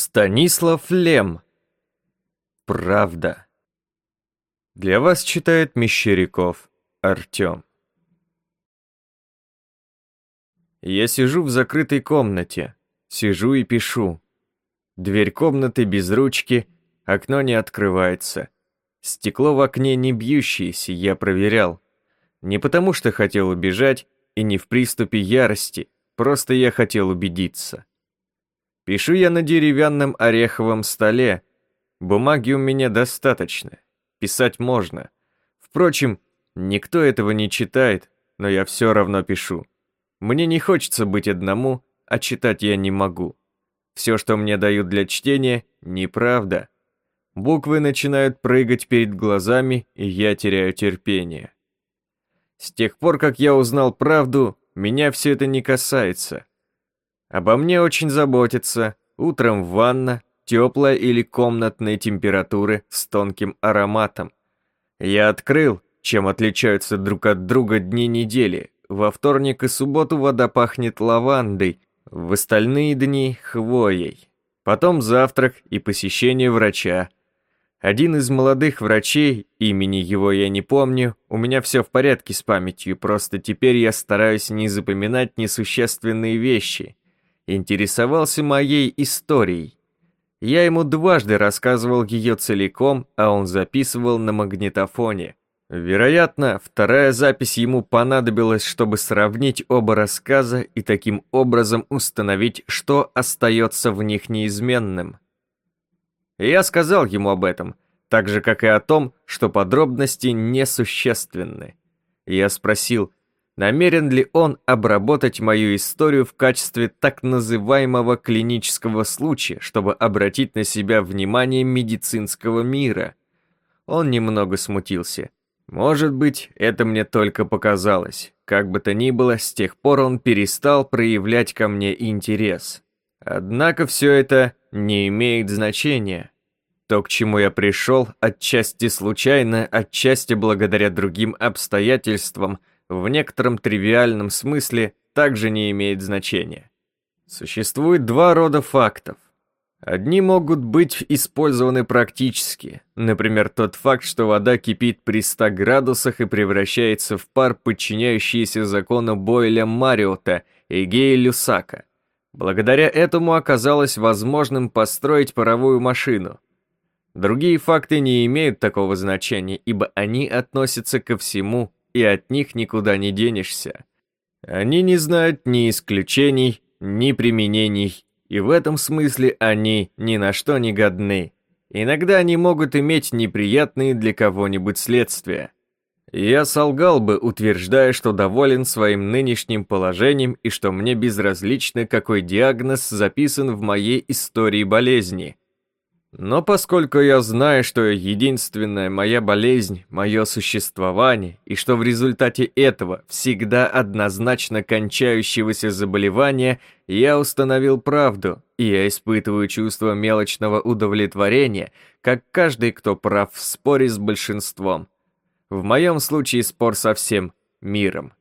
Станислав Лем. Правда. Для вас читает Мещеряков Артем. Я сижу в закрытой комнате, сижу и пишу. Дверь комнаты без ручки, окно не открывается. Стекло в окне не бьющееся, я проверял. Не потому что хотел убежать и не в приступе ярости, просто я хотел убедиться. Пишу я на деревянном ореховом столе. Бумаги у меня достаточно. Писать можно. Впрочем, никто этого не читает, но я все равно пишу. Мне не хочется быть одному, а читать я не могу. Все, что мне дают для чтения, неправда. Буквы начинают прыгать перед глазами, и я теряю терпение. С тех пор, как я узнал правду, меня все это не касается. Обо мне очень заботятся. Утром ванна, теплая или комнатной температуры с тонким ароматом. Я открыл, чем отличаются друг от друга дни недели. Во вторник и субботу вода пахнет лавандой, в остальные дни — хвоей. Потом завтрак и посещение врача. Один из молодых врачей, имени его я не помню, у меня все в порядке с памятью, просто теперь я стараюсь не запоминать несущественные вещи интересовался моей историей. Я ему дважды рассказывал ее целиком, а он записывал на магнитофоне. Вероятно, вторая запись ему понадобилась, чтобы сравнить оба рассказа и таким образом установить, что остается в них неизменным. Я сказал ему об этом, так же, как и о том, что подробности несущественны. Я спросил, намерен ли он обработать мою историю в качестве так называемого клинического случая, чтобы обратить на себя внимание медицинского мира. Он немного смутился. Может быть, это мне только показалось. Как бы то ни было, с тех пор он перестал проявлять ко мне интерес. Однако все это не имеет значения. То, к чему я пришел, отчасти случайно, отчасти благодаря другим обстоятельствам – в некотором тривиальном смысле также не имеет значения. Существует два рода фактов. Одни могут быть использованы практически, например, тот факт, что вода кипит при 100 градусах и превращается в пар, подчиняющийся закону Бойля Мариота и Гея Люсака. Благодаря этому оказалось возможным построить паровую машину. Другие факты не имеют такого значения, ибо они относятся ко всему, и от них никуда не денешься. Они не знают ни исключений, ни применений, и в этом смысле они ни на что не годны. Иногда они могут иметь неприятные для кого-нибудь следствия. Я солгал бы, утверждая, что доволен своим нынешним положением и что мне безразлично, какой диагноз записан в моей истории болезни. Но поскольку я знаю, что единственная моя болезнь – мое существование, и что в результате этого всегда однозначно кончающегося заболевания, я установил правду, и я испытываю чувство мелочного удовлетворения, как каждый, кто прав в споре с большинством. В моем случае спор со всем миром.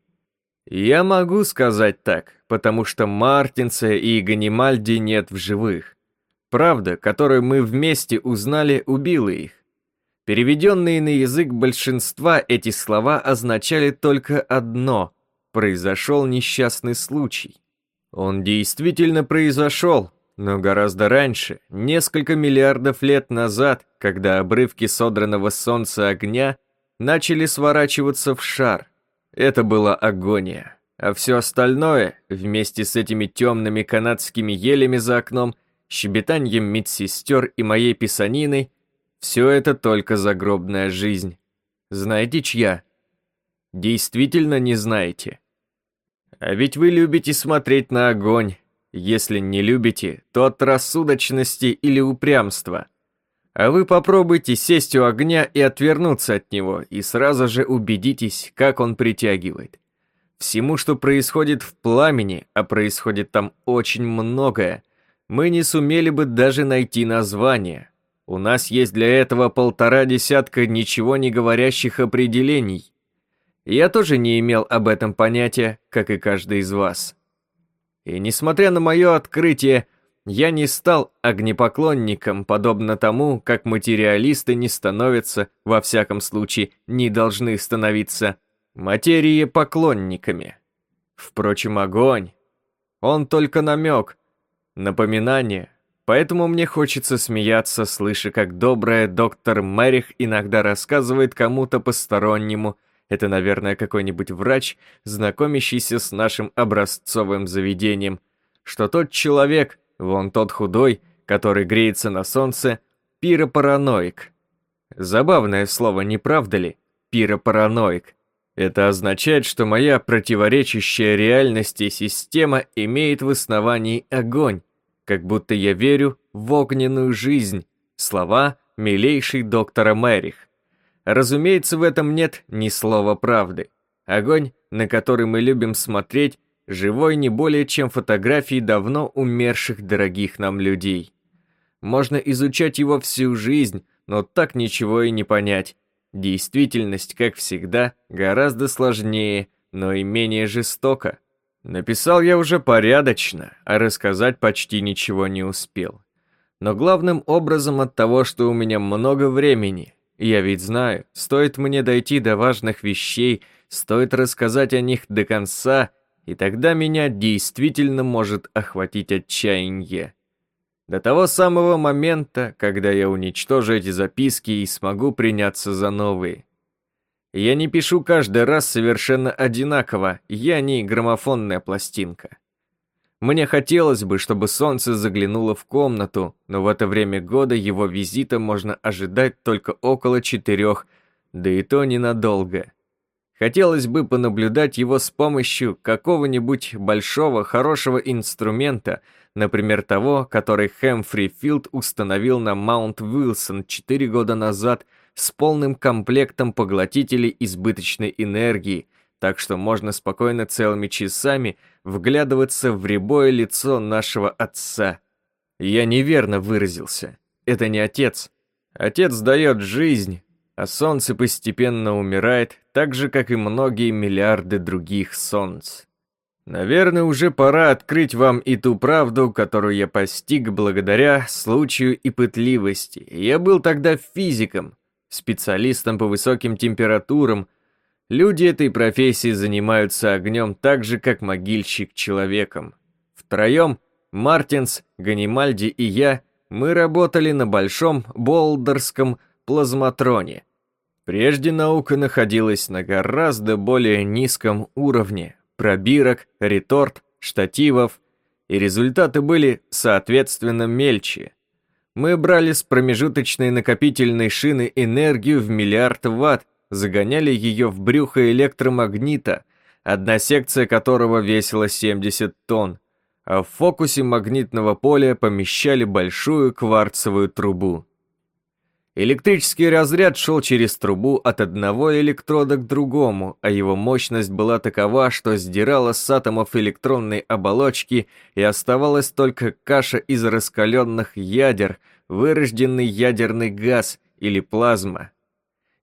Я могу сказать так, потому что Мартинса и Ганимальди нет в живых. Правда, которую мы вместе узнали, убила их. Переведенные на язык большинства эти слова означали только одно – произошел несчастный случай. Он действительно произошел, но гораздо раньше, несколько миллиардов лет назад, когда обрывки содранного солнца огня начали сворачиваться в шар. Это была агония. А все остальное, вместе с этими темными канадскими елями за окном – щебетанием медсестер и моей писаниной, все это только загробная жизнь. Знаете, чья? Действительно не знаете. А ведь вы любите смотреть на огонь. Если не любите, то от рассудочности или упрямства. А вы попробуйте сесть у огня и отвернуться от него, и сразу же убедитесь, как он притягивает. Всему, что происходит в пламени, а происходит там очень многое, мы не сумели бы даже найти название. У нас есть для этого полтора десятка ничего не говорящих определений. Я тоже не имел об этом понятия, как и каждый из вас. И несмотря на мое открытие, Я не стал огнепоклонником, подобно тому, как материалисты не становятся, во всяком случае, не должны становиться материи поклонниками. Впрочем, огонь. Он только намек, напоминание. Поэтому мне хочется смеяться, слыша, как добрая доктор Мэрих иногда рассказывает кому-то постороннему, это, наверное, какой-нибудь врач, знакомящийся с нашим образцовым заведением, что тот человек, Вон тот худой, который греется на солнце, пиропараноик. Забавное слово, не правда ли? Пиропараноик. Это означает, что моя противоречащая реальности система имеет в основании огонь, как будто я верю в огненную жизнь. Слова милейший доктора Мэрих. Разумеется, в этом нет ни слова правды. Огонь, на который мы любим смотреть, живой не более чем фотографии давно умерших дорогих нам людей. Можно изучать его всю жизнь, но так ничего и не понять. Действительность, как всегда, гораздо сложнее, но и менее жестоко. Написал я уже порядочно, а рассказать почти ничего не успел. Но главным образом от того, что у меня много времени. Я ведь знаю, стоит мне дойти до важных вещей, стоит рассказать о них до конца, и тогда меня действительно может охватить отчаяние. До того самого момента, когда я уничтожу эти записки и смогу приняться за новые. Я не пишу каждый раз совершенно одинаково, я не граммофонная пластинка. Мне хотелось бы, чтобы солнце заглянуло в комнату, но в это время года его визита можно ожидать только около четырех, да и то ненадолго. Хотелось бы понаблюдать его с помощью какого-нибудь большого хорошего инструмента, например, того, который Хэмфри Филд установил на Маунт Уилсон 4 года назад с полным комплектом поглотителей избыточной энергии, так что можно спокойно целыми часами вглядываться в рябое лицо нашего отца. Я неверно выразился. Это не отец. Отец дает жизнь, а солнце постепенно умирает, так же, как и многие миллиарды других солнц. Наверное, уже пора открыть вам и ту правду, которую я постиг благодаря случаю и пытливости. Я был тогда физиком, специалистом по высоким температурам. Люди этой профессии занимаются огнем так же, как могильщик человеком. Втроем, Мартинс, Ганимальди и я, мы работали на большом болдерском плазматроне, Прежде наука находилась на гораздо более низком уровне пробирок, реторт, штативов, и результаты были, соответственно, мельче. Мы брали с промежуточной накопительной шины энергию в миллиард ватт, загоняли ее в брюхо электромагнита, одна секция которого весила 70 тонн, а в фокусе магнитного поля помещали большую кварцевую трубу. Электрический разряд шел через трубу от одного электрода к другому, а его мощность была такова, что сдирала с атомов электронной оболочки и оставалась только каша из раскаленных ядер, вырожденный ядерный газ или плазма.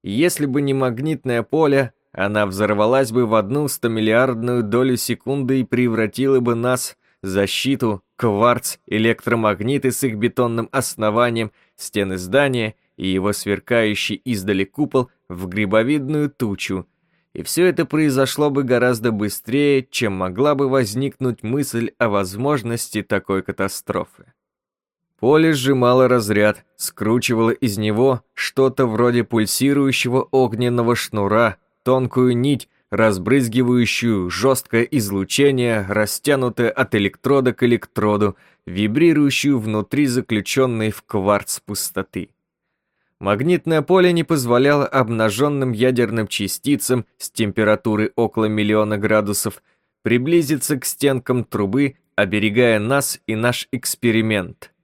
Если бы не магнитное поле, она взорвалась бы в одну стомиллиардную долю секунды и превратила бы нас, защиту, кварц, электромагниты с их бетонным основанием, стены здания и его сверкающий издали купол в грибовидную тучу, и все это произошло бы гораздо быстрее, чем могла бы возникнуть мысль о возможности такой катастрофы. Поле сжимало разряд, скручивало из него что-то вроде пульсирующего огненного шнура, тонкую нить, разбрызгивающую жесткое излучение, растянутое от электрода к электроду, вибрирующую внутри заключенной в кварц пустоты. Магнитное поле не позволяло обнаженным ядерным частицам с температурой около миллиона градусов приблизиться к стенкам трубы, оберегая нас и наш эксперимент.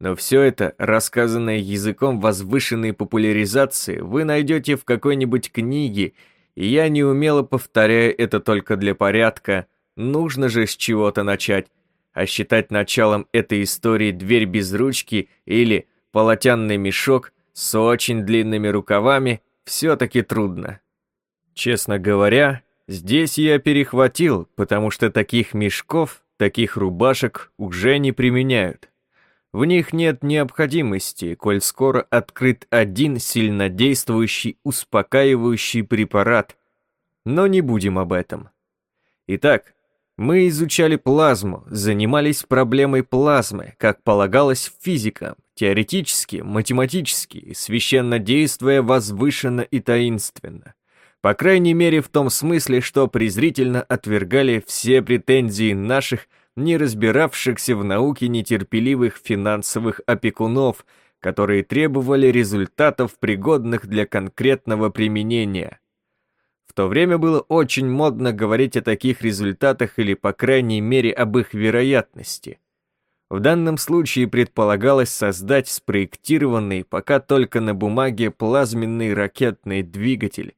Но все это, рассказанное языком возвышенной популяризации, вы найдете в какой-нибудь книге, и я неумело повторяю это только для порядка, нужно же с чего-то начать, а считать началом этой истории дверь без ручки или полотянный мешок – с очень длинными рукавами все-таки трудно. Честно говоря, здесь я перехватил, потому что таких мешков, таких рубашек уже не применяют. В них нет необходимости, коль скоро открыт один сильнодействующий успокаивающий препарат. Но не будем об этом. Итак, мы изучали плазму, занимались проблемой плазмы, как полагалось физикам, теоретически, математически, священно действуя возвышенно и таинственно. По крайней мере в том смысле, что презрительно отвергали все претензии наших, не разбиравшихся в науке нетерпеливых финансовых опекунов, которые требовали результатов, пригодных для конкретного применения то время было очень модно говорить о таких результатах или, по крайней мере, об их вероятности. В данном случае предполагалось создать спроектированный, пока только на бумаге, плазменный ракетный двигатель.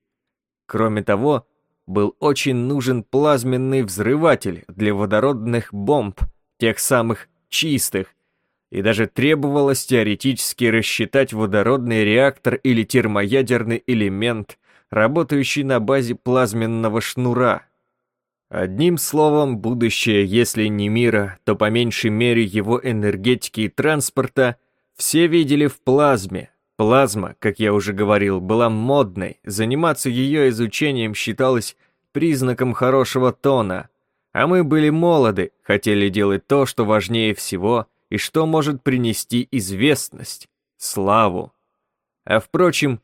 Кроме того, был очень нужен плазменный взрыватель для водородных бомб, тех самых чистых, и даже требовалось теоретически рассчитать водородный реактор или термоядерный элемент работающий на базе плазменного шнура. Одним словом, будущее, если не мира, то по меньшей мере его энергетики и транспорта, все видели в плазме. Плазма, как я уже говорил, была модной, заниматься ее изучением считалось признаком хорошего тона, а мы были молоды, хотели делать то, что важнее всего и что может принести известность, славу. А впрочем,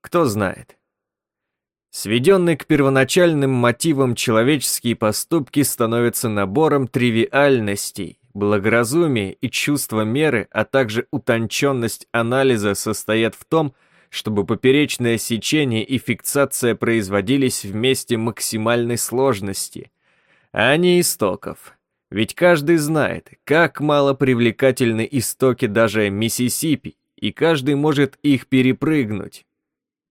кто знает. Сведенные к первоначальным мотивам человеческие поступки становятся набором тривиальностей, благоразумие и чувство меры, а также утонченность анализа состоят в том, чтобы поперечное сечение и фиксация производились в месте максимальной сложности, а не истоков. Ведь каждый знает, как мало привлекательны истоки даже Миссисипи, и каждый может их перепрыгнуть.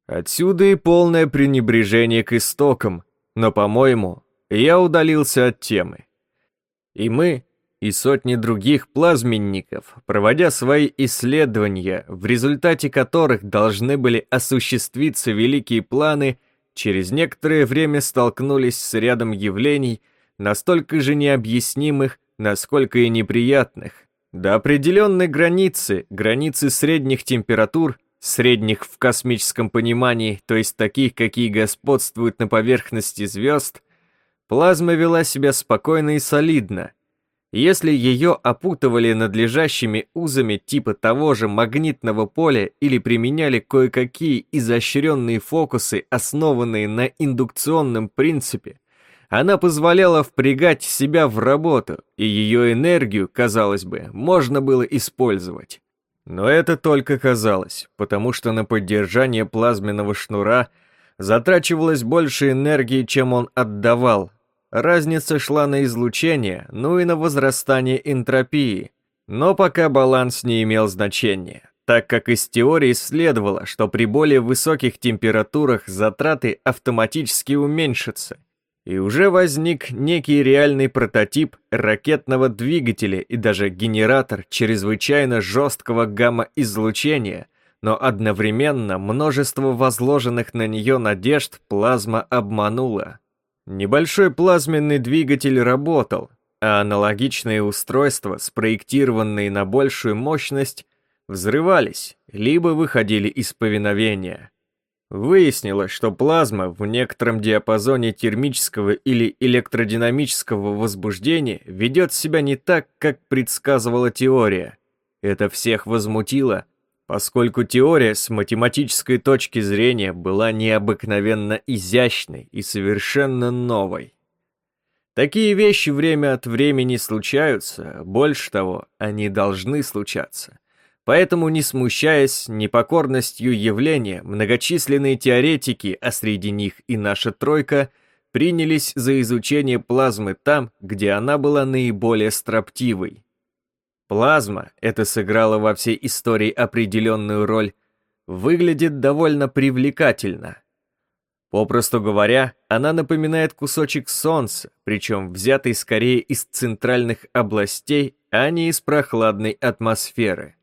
Отсюда и полное пренебрежение к истокам, но, по-моему, я удалился от темы. И мы, и сотни других плазменников, проводя свои исследования, в результате которых должны были осуществиться великие планы, через некоторое время столкнулись с рядом явлений, настолько же необъяснимых, насколько и неприятных. До определенной границы, границы средних температур, средних в космическом понимании, то есть таких, какие господствуют на поверхности звезд, плазма вела себя спокойно и солидно. Если ее опутывали надлежащими узами типа того же магнитного поля или применяли кое-какие изощренные фокусы, основанные на индукционном принципе, она позволяла впрягать себя в работу, и ее энергию, казалось бы, можно было использовать. Но это только казалось, потому что на поддержание плазменного шнура затрачивалось больше энергии, чем он отдавал. Разница шла на излучение, ну и на возрастание энтропии. Но пока баланс не имел значения, так как из теории следовало, что при более высоких температурах затраты автоматически уменьшатся – и уже возник некий реальный прототип ракетного двигателя и даже генератор чрезвычайно жесткого гамма-излучения, но одновременно множество возложенных на нее надежд плазма обманула. Небольшой плазменный двигатель работал, а аналогичные устройства, спроектированные на большую мощность, взрывались, либо выходили из повиновения. Выяснилось, что плазма в некотором диапазоне термического или электродинамического возбуждения ведет себя не так, как предсказывала теория. Это всех возмутило, поскольку теория с математической точки зрения была необыкновенно изящной и совершенно новой. Такие вещи время от времени случаются, больше того, они должны случаться. Поэтому, не смущаясь непокорностью явления, многочисленные теоретики, а среди них и наша тройка, принялись за изучение плазмы там, где она была наиболее строптивой. Плазма, это сыграла во всей истории определенную роль, выглядит довольно привлекательно. Попросту говоря, она напоминает кусочек солнца, причем взятый скорее из центральных областей, а не из прохладной атмосферы.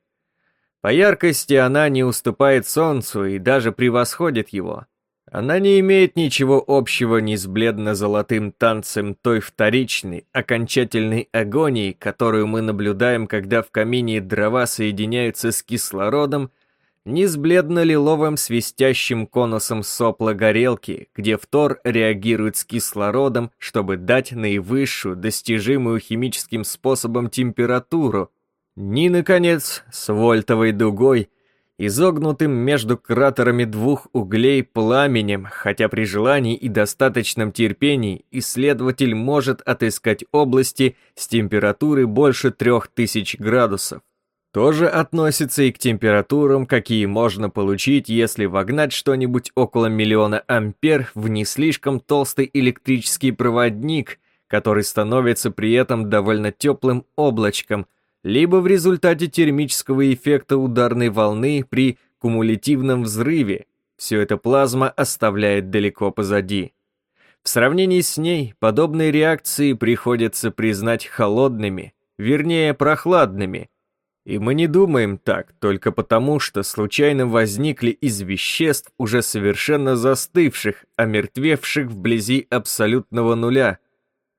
По яркости она не уступает Солнцу и даже превосходит его. Она не имеет ничего общего ни с бледно-золотым танцем той вторичной, окончательной агонии, которую мы наблюдаем, когда в камине дрова соединяются с кислородом, ни с бледно-лиловым свистящим конусом сопла горелки, где фтор реагирует с кислородом, чтобы дать наивысшую, достижимую химическим способом температуру, ни, наконец, с вольтовой дугой, изогнутым между кратерами двух углей пламенем, хотя при желании и достаточном терпении исследователь может отыскать области с температурой больше 3000 градусов. Тоже относится и к температурам, какие можно получить, если вогнать что-нибудь около миллиона ампер в не слишком толстый электрический проводник, который становится при этом довольно теплым облачком – либо в результате термического эффекта ударной волны при кумулятивном взрыве. Все это плазма оставляет далеко позади. В сравнении с ней подобные реакции приходится признать холодными, вернее прохладными. И мы не думаем так только потому, что случайно возникли из веществ, уже совершенно застывших, омертвевших вблизи абсолютного нуля –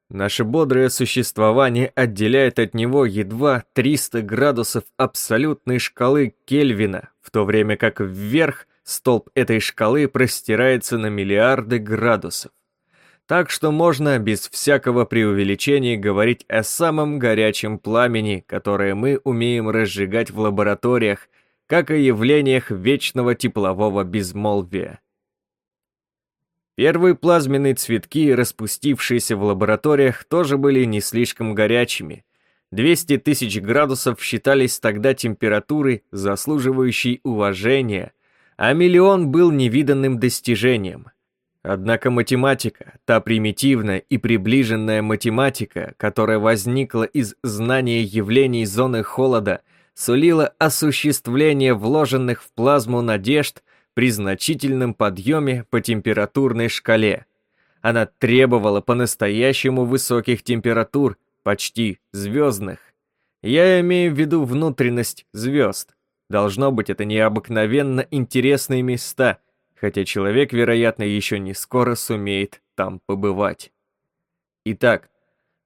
Наше бодрое существование отделяет от него едва 300 градусов абсолютной шкалы Кельвина, в то время как вверх столб этой шкалы простирается на миллиарды градусов. Так что можно без всякого преувеличения говорить о самом горячем пламени, которое мы умеем разжигать в лабораториях, как о явлениях вечного теплового безмолвия. Первые плазменные цветки, распустившиеся в лабораториях, тоже были не слишком горячими. 200 тысяч градусов считались тогда температурой, заслуживающей уважения, а миллион был невиданным достижением. Однако математика, та примитивная и приближенная математика, которая возникла из знания явлений зоны холода, сулила осуществление вложенных в плазму надежд при значительном подъеме по температурной шкале. Она требовала по-настоящему высоких температур, почти звездных. Я имею в виду внутренность звезд. Должно быть, это необыкновенно интересные места, хотя человек, вероятно, еще не скоро сумеет там побывать. Итак,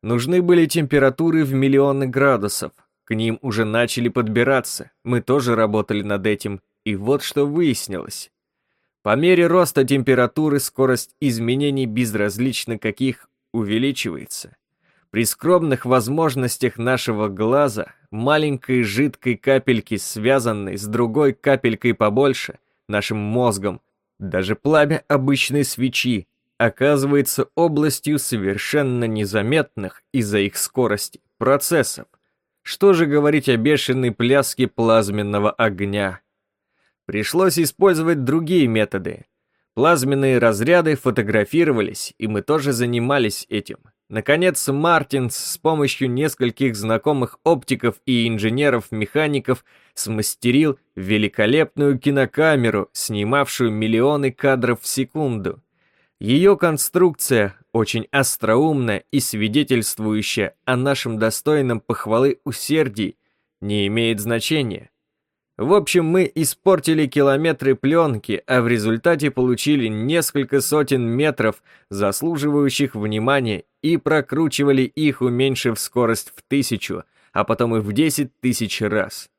нужны были температуры в миллионы градусов. К ним уже начали подбираться, мы тоже работали над этим, и вот что выяснилось. По мере роста температуры скорость изменений безразлично каких увеличивается. При скромных возможностях нашего глаза маленькой жидкой капельки, связанной с другой капелькой побольше, нашим мозгом, даже пламя обычной свечи, оказывается областью совершенно незаметных из-за их скорости процессов. Что же говорить о бешеной пляске плазменного огня? Пришлось использовать другие методы. Плазменные разряды фотографировались, и мы тоже занимались этим. Наконец, Мартинс с помощью нескольких знакомых оптиков и инженеров-механиков смастерил великолепную кинокамеру, снимавшую миллионы кадров в секунду. Ее конструкция, очень остроумная и свидетельствующая о нашем достойном похвалы усердии, не имеет значения. В общем, мы испортили километры пленки, а в результате получили несколько сотен метров, заслуживающих внимания, и прокручивали их, уменьшив скорость в тысячу, а потом и в десять тысяч раз.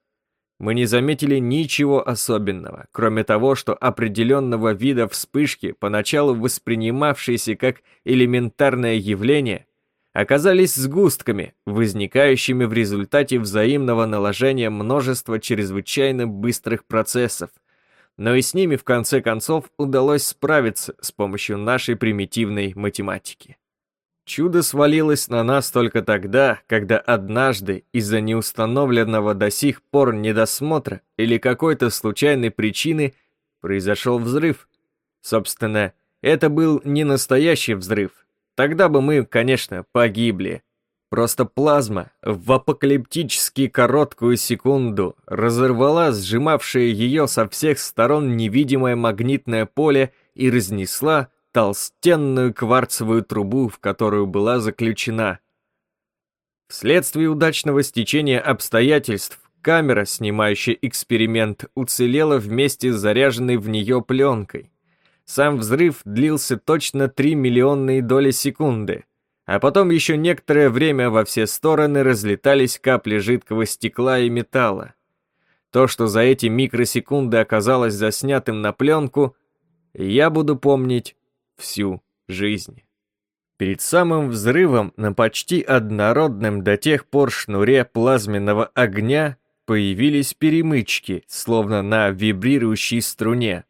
Мы не заметили ничего особенного, кроме того, что определенного вида вспышки, поначалу воспринимавшиеся как элементарное явление, оказались сгустками, возникающими в результате взаимного наложения множества чрезвычайно быстрых процессов. Но и с ними в конце концов удалось справиться с помощью нашей примитивной математики. Чудо свалилось на нас только тогда, когда однажды из-за неустановленного до сих пор недосмотра или какой-то случайной причины произошел взрыв. Собственно, это был не настоящий взрыв, Тогда бы мы, конечно, погибли. Просто плазма в апокалиптически короткую секунду разорвала сжимавшее ее со всех сторон невидимое магнитное поле и разнесла толстенную кварцевую трубу, в которую была заключена. Вследствие удачного стечения обстоятельств камера, снимающая эксперимент, уцелела вместе с заряженной в нее пленкой. Сам взрыв длился точно 3 миллионные доли секунды, а потом еще некоторое время во все стороны разлетались капли жидкого стекла и металла. То, что за эти микросекунды оказалось заснятым на пленку, я буду помнить всю жизнь. Перед самым взрывом на почти однородном до тех пор шнуре плазменного огня появились перемычки, словно на вибрирующей струне.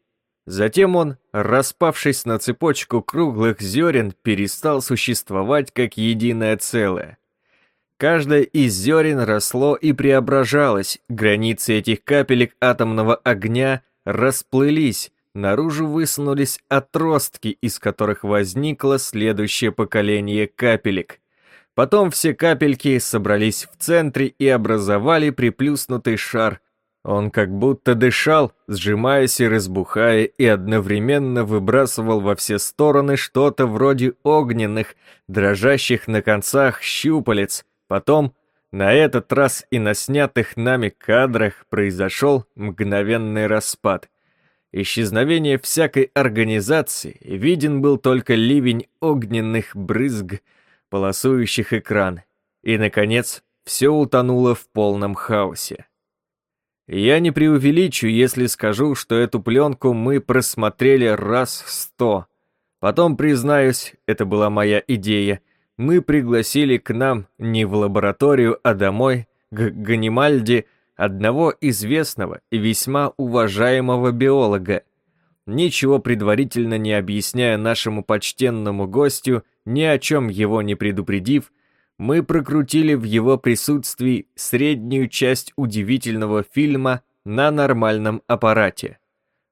Затем он, распавшись на цепочку круглых зерен, перестал существовать как единое целое. Каждое из зерен росло и преображалось, границы этих капелек атомного огня расплылись, наружу высунулись отростки, из которых возникло следующее поколение капелек. Потом все капельки собрались в центре и образовали приплюснутый шар. Он как будто дышал, сжимаясь и разбухая, и одновременно выбрасывал во все стороны что-то вроде огненных, дрожащих на концах щупалец, Потом, на этот раз и на снятых нами кадрах произошел мгновенный распад. Исчезновение всякой организации, виден был только ливень огненных брызг, полосующих экран. И, наконец, все утонуло в полном хаосе. Я не преувеличу, если скажу, что эту пленку мы просмотрели раз сто. Потом, признаюсь, это была моя идея — мы пригласили к нам не в лабораторию, а домой, к Ганимальде, одного известного и весьма уважаемого биолога. Ничего предварительно не объясняя нашему почтенному гостю, ни о чем его не предупредив, мы прокрутили в его присутствии среднюю часть удивительного фильма на нормальном аппарате.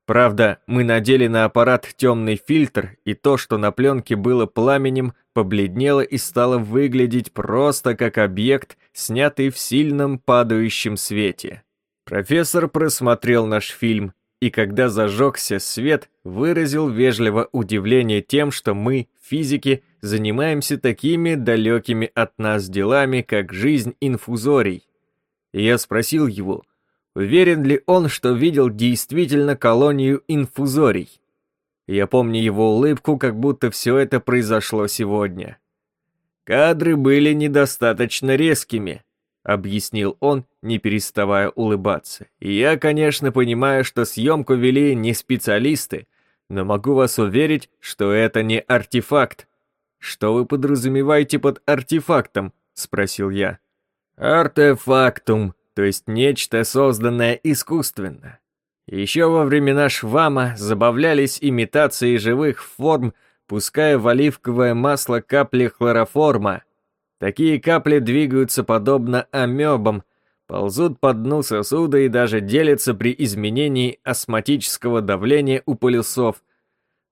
Правда, мы надели на аппарат темный фильтр, и то, что на пленке было пламенем, побледнело и стало выглядеть просто как объект, снятый в сильном падающем свете. Профессор просмотрел наш фильм, и когда зажегся свет, выразил вежливо удивление тем, что мы, физики, занимаемся такими далекими от нас делами, как жизнь инфузорий. И я спросил его, Уверен ли он, что видел действительно колонию инфузорий? Я помню его улыбку, как будто все это произошло сегодня. «Кадры были недостаточно резкими», — объяснил он, не переставая улыбаться. «И я, конечно, понимаю, что съемку вели не специалисты, но могу вас уверить, что это не артефакт». «Что вы подразумеваете под артефактом?» — спросил я. «Артефактум», то есть нечто, созданное искусственно. Еще во времена Швама забавлялись имитацией живых форм, пуская в оливковое масло капли хлороформа. Такие капли двигаются подобно амебам, ползут по дну сосуда и даже делятся при изменении осмотического давления у полюсов,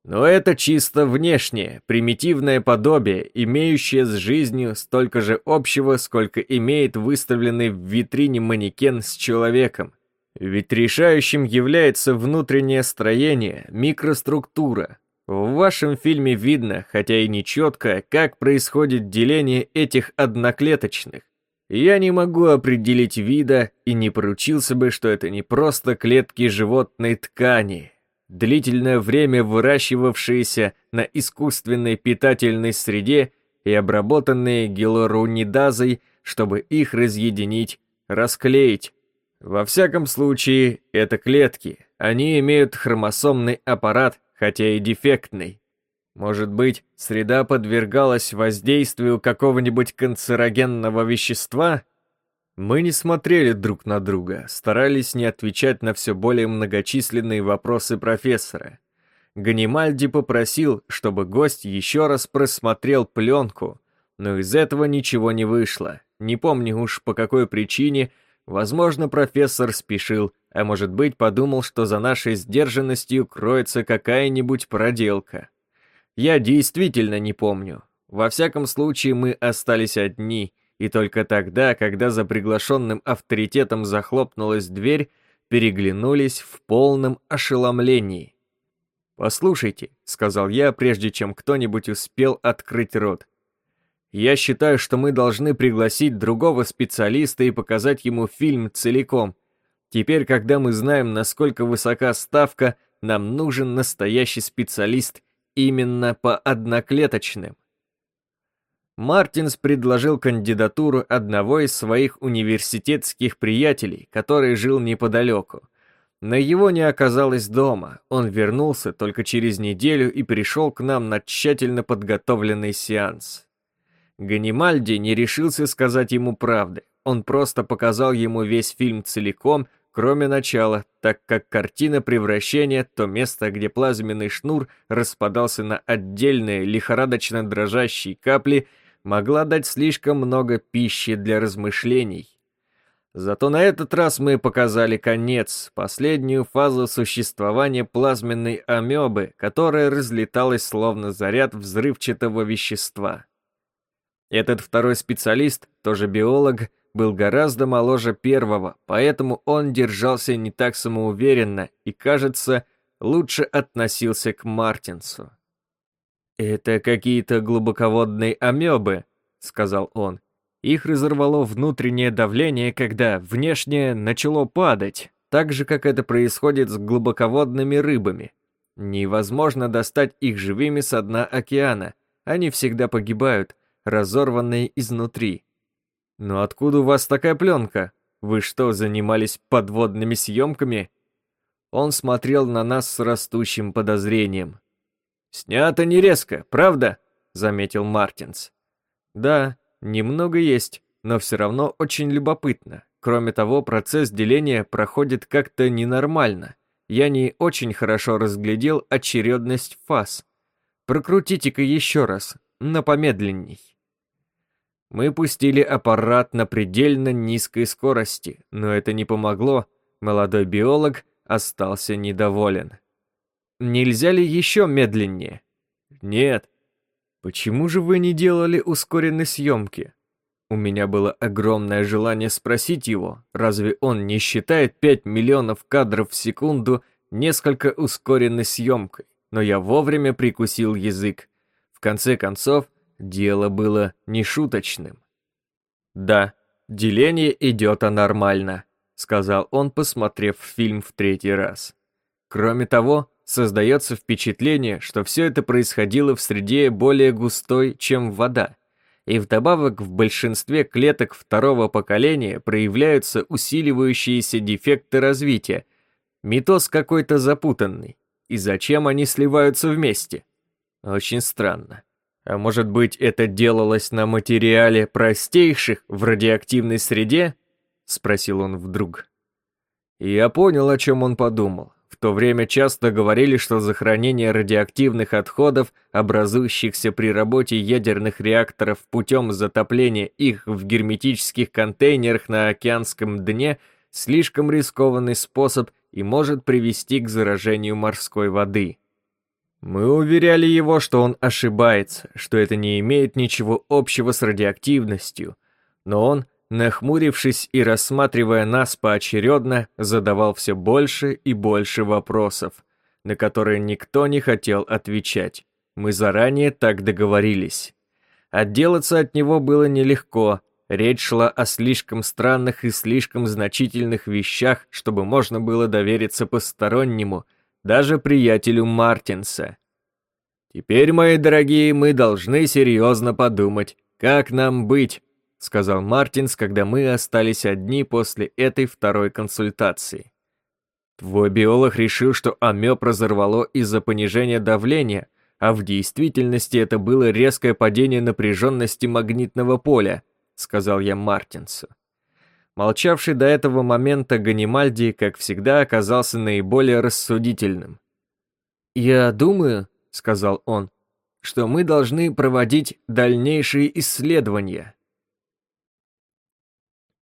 но это чисто внешнее, примитивное подобие, имеющее с жизнью столько же общего, сколько имеет выставленный в витрине манекен с человеком. Ведь решающим является внутреннее строение, микроструктура. В вашем фильме видно, хотя и не четко, как происходит деление этих одноклеточных. Я не могу определить вида и не поручился бы, что это не просто клетки животной ткани, длительное время выращивавшиеся на искусственной питательной среде и обработанные гиалуронидазой, чтобы их разъединить, расклеить. Во всяком случае, это клетки. Они имеют хромосомный аппарат, хотя и дефектный. Может быть, среда подвергалась воздействию какого-нибудь канцерогенного вещества, мы не смотрели друг на друга, старались не отвечать на все более многочисленные вопросы профессора. Ганимальди попросил, чтобы гость еще раз просмотрел пленку, но из этого ничего не вышло. Не помню уж по какой причине, возможно, профессор спешил, а может быть, подумал, что за нашей сдержанностью кроется какая-нибудь проделка. Я действительно не помню. Во всяком случае, мы остались одни — и только тогда, когда за приглашенным авторитетом захлопнулась дверь, переглянулись в полном ошеломлении. «Послушайте», — сказал я, прежде чем кто-нибудь успел открыть рот. «Я считаю, что мы должны пригласить другого специалиста и показать ему фильм целиком. Теперь, когда мы знаем, насколько высока ставка, нам нужен настоящий специалист именно по одноклеточным. Мартинс предложил кандидатуру одного из своих университетских приятелей, который жил неподалеку. Но его не оказалось дома, он вернулся только через неделю и пришел к нам на тщательно подготовленный сеанс. Ганимальди не решился сказать ему правды, он просто показал ему весь фильм целиком, кроме начала, так как картина превращения, то место, где плазменный шнур распадался на отдельные лихорадочно дрожащие капли – могла дать слишком много пищи для размышлений. Зато на этот раз мы показали конец, последнюю фазу существования плазменной амебы, которая разлеталась словно заряд взрывчатого вещества. Этот второй специалист, тоже биолог, был гораздо моложе первого, поэтому он держался не так самоуверенно и, кажется, лучше относился к Мартинсу. «Это какие-то глубоководные амебы», — сказал он. Их разорвало внутреннее давление, когда внешнее начало падать, так же, как это происходит с глубоководными рыбами. Невозможно достать их живыми со дна океана, они всегда погибают, разорванные изнутри. «Но откуда у вас такая пленка? Вы что, занимались подводными съемками?» Он смотрел на нас с растущим подозрением. «Снято не резко, правда?» — заметил Мартинс. «Да, немного есть, но все равно очень любопытно. Кроме того, процесс деления проходит как-то ненормально. Я не очень хорошо разглядел очередность фаз. Прокрутите-ка еще раз, но помедленней». Мы пустили аппарат на предельно низкой скорости, но это не помогло. Молодой биолог остался недоволен. Нельзя ли еще медленнее? Нет. Почему же вы не делали ускоренной съемки? У меня было огромное желание спросить его, разве он не считает 5 миллионов кадров в секунду несколько ускоренной съемкой, но я вовремя прикусил язык. В конце концов, дело было нешуточным. «Да, деление идет анормально», — сказал он, посмотрев фильм в третий раз. Кроме того, создается впечатление, что все это происходило в среде более густой, чем вода. И вдобавок в большинстве клеток второго поколения проявляются усиливающиеся дефекты развития. Митоз какой-то запутанный. И зачем они сливаются вместе? Очень странно. А может быть, это делалось на материале простейших в радиоактивной среде? Спросил он вдруг. Я понял, о чем он подумал. То время часто говорили, что захоронение радиоактивных отходов, образующихся при работе ядерных реакторов путем затопления их в герметических контейнерах на океанском дне, слишком рискованный способ и может привести к заражению морской воды. Мы уверяли его, что он ошибается, что это не имеет ничего общего с радиоактивностью, но он нахмурившись и рассматривая нас поочередно, задавал все больше и больше вопросов, на которые никто не хотел отвечать. Мы заранее так договорились. Отделаться от него было нелегко, речь шла о слишком странных и слишком значительных вещах, чтобы можно было довериться постороннему, даже приятелю Мартинса. Теперь, мои дорогие, мы должны серьезно подумать, как нам быть, — сказал Мартинс, когда мы остались одни после этой второй консультации. «Твой биолог решил, что амеб разорвало из-за понижения давления, а в действительности это было резкое падение напряженности магнитного поля», — сказал я Мартинсу. Молчавший до этого момента Ганимальди, как всегда, оказался наиболее рассудительным. «Я думаю», — сказал он, — «что мы должны проводить дальнейшие исследования».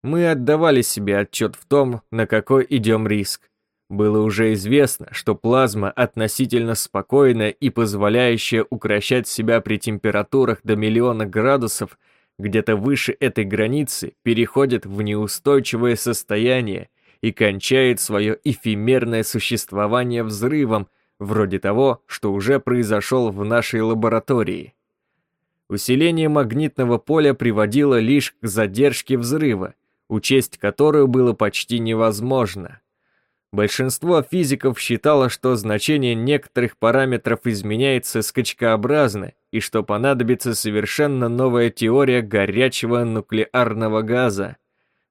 Мы отдавали себе отчет в том, на какой идем риск. Было уже известно, что плазма относительно спокойная и позволяющая укращать себя при температурах до миллиона градусов, где-то выше этой границы, переходит в неустойчивое состояние и кончает свое эфемерное существование взрывом, вроде того, что уже произошел в нашей лаборатории. Усиление магнитного поля приводило лишь к задержке взрыва, учесть которую было почти невозможно. Большинство физиков считало, что значение некоторых параметров изменяется скачкообразно и что понадобится совершенно новая теория горячего нуклеарного газа.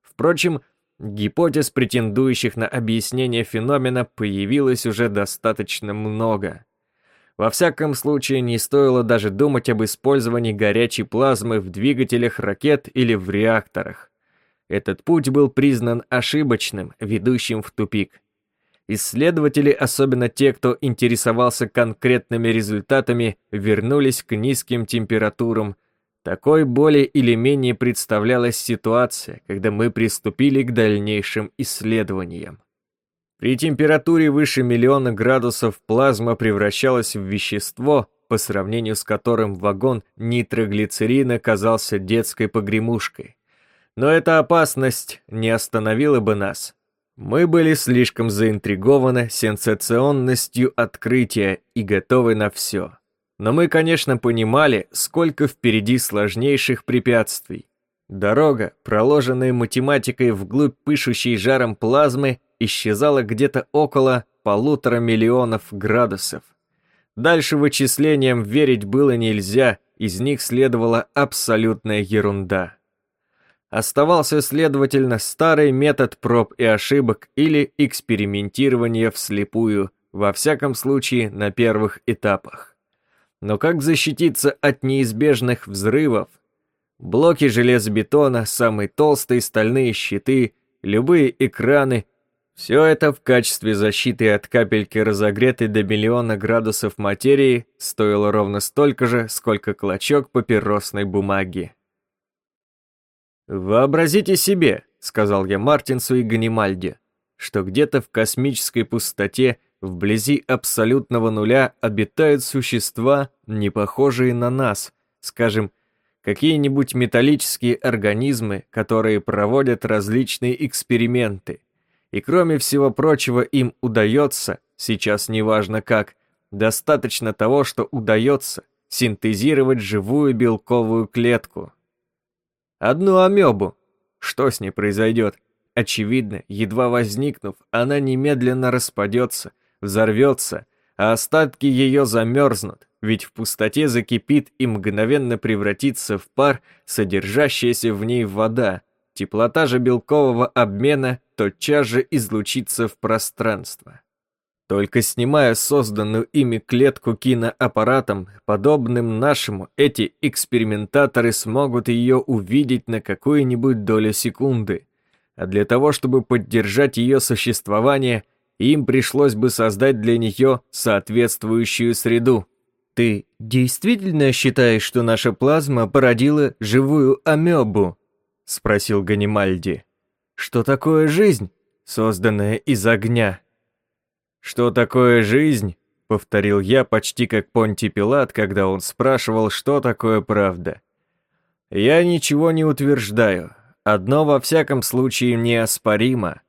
Впрочем, гипотез, претендующих на объяснение феномена, появилось уже достаточно много. Во всяком случае, не стоило даже думать об использовании горячей плазмы в двигателях ракет или в реакторах. Этот путь был признан ошибочным, ведущим в тупик. Исследователи, особенно те, кто интересовался конкретными результатами, вернулись к низким температурам. Такой более или менее представлялась ситуация, когда мы приступили к дальнейшим исследованиям. При температуре выше миллиона градусов плазма превращалась в вещество, по сравнению с которым вагон нитроглицерина казался детской погремушкой. Но эта опасность не остановила бы нас. Мы были слишком заинтригованы сенсационностью открытия и готовы на все. Но мы, конечно, понимали, сколько впереди сложнейших препятствий. Дорога, проложенная математикой вглубь пышущей жаром плазмы, исчезала где-то около полутора миллионов градусов. Дальше вычислениям верить было нельзя, из них следовала абсолютная ерунда. Оставался, следовательно, старый метод проб и ошибок или экспериментирования вслепую, во всяком случае на первых этапах. Но как защититься от неизбежных взрывов? Блоки железобетона, самые толстые стальные щиты, любые экраны все это в качестве защиты от капельки разогретой до миллиона градусов материи стоило ровно столько же, сколько клочок папиросной бумаги. «Вообразите себе», — сказал я Мартинсу и Ганимальде, «что где-то в космической пустоте, вблизи абсолютного нуля, обитают существа, не похожие на нас, скажем, какие-нибудь металлические организмы, которые проводят различные эксперименты, и кроме всего прочего им удается, сейчас неважно как, достаточно того, что удается, синтезировать живую белковую клетку. Одну амебу. Что с ней произойдет? Очевидно, едва возникнув, она немедленно распадется, взорвется, а остатки ее замерзнут, ведь в пустоте закипит и мгновенно превратится в пар, содержащаяся в ней вода, Теплота же белкового обмена тотчас же излучится в пространство. Только снимая созданную ими клетку киноаппаратом, подобным нашему, эти экспериментаторы смогут ее увидеть на какую-нибудь долю секунды. А для того, чтобы поддержать ее существование, им пришлось бы создать для нее соответствующую среду. Ты действительно считаешь, что наша плазма породила живую амебу? — спросил Ганимальди. «Что такое жизнь, созданная из огня?» «Что такое жизнь?» — повторил я почти как Понти Пилат, когда он спрашивал, что такое правда. «Я ничего не утверждаю. Одно во всяком случае неоспоримо.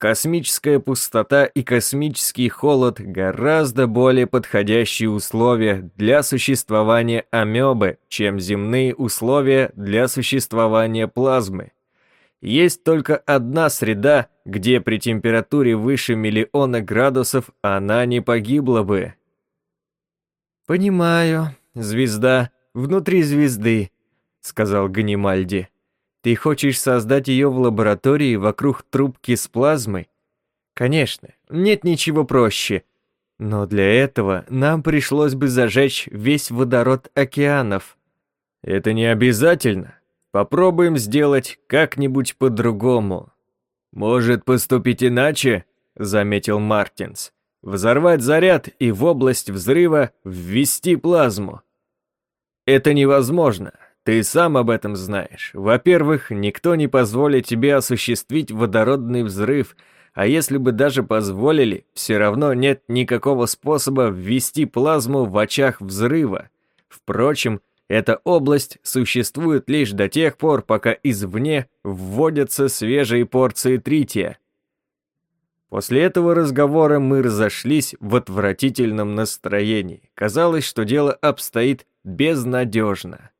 Космическая пустота и космический холод гораздо более подходящие условия для существования амебы, чем земные условия для существования плазмы. Есть только одна среда, где при температуре выше миллиона градусов она не погибла бы. «Понимаю, звезда внутри звезды», — сказал Ганимальди. Ты хочешь создать ее в лаборатории вокруг трубки с плазмой? Конечно, нет ничего проще. Но для этого нам пришлось бы зажечь весь водород океанов. Это не обязательно. Попробуем сделать как-нибудь по-другому. Может поступить иначе, заметил Мартинс. Взорвать заряд и в область взрыва ввести плазму. Это невозможно. Ты сам об этом знаешь. Во-первых, никто не позволит тебе осуществить водородный взрыв, а если бы даже позволили, все равно нет никакого способа ввести плазму в очах взрыва. Впрочем, эта область существует лишь до тех пор, пока извне вводятся свежие порции трития. После этого разговора мы разошлись в отвратительном настроении. Казалось, что дело обстоит безнадежно.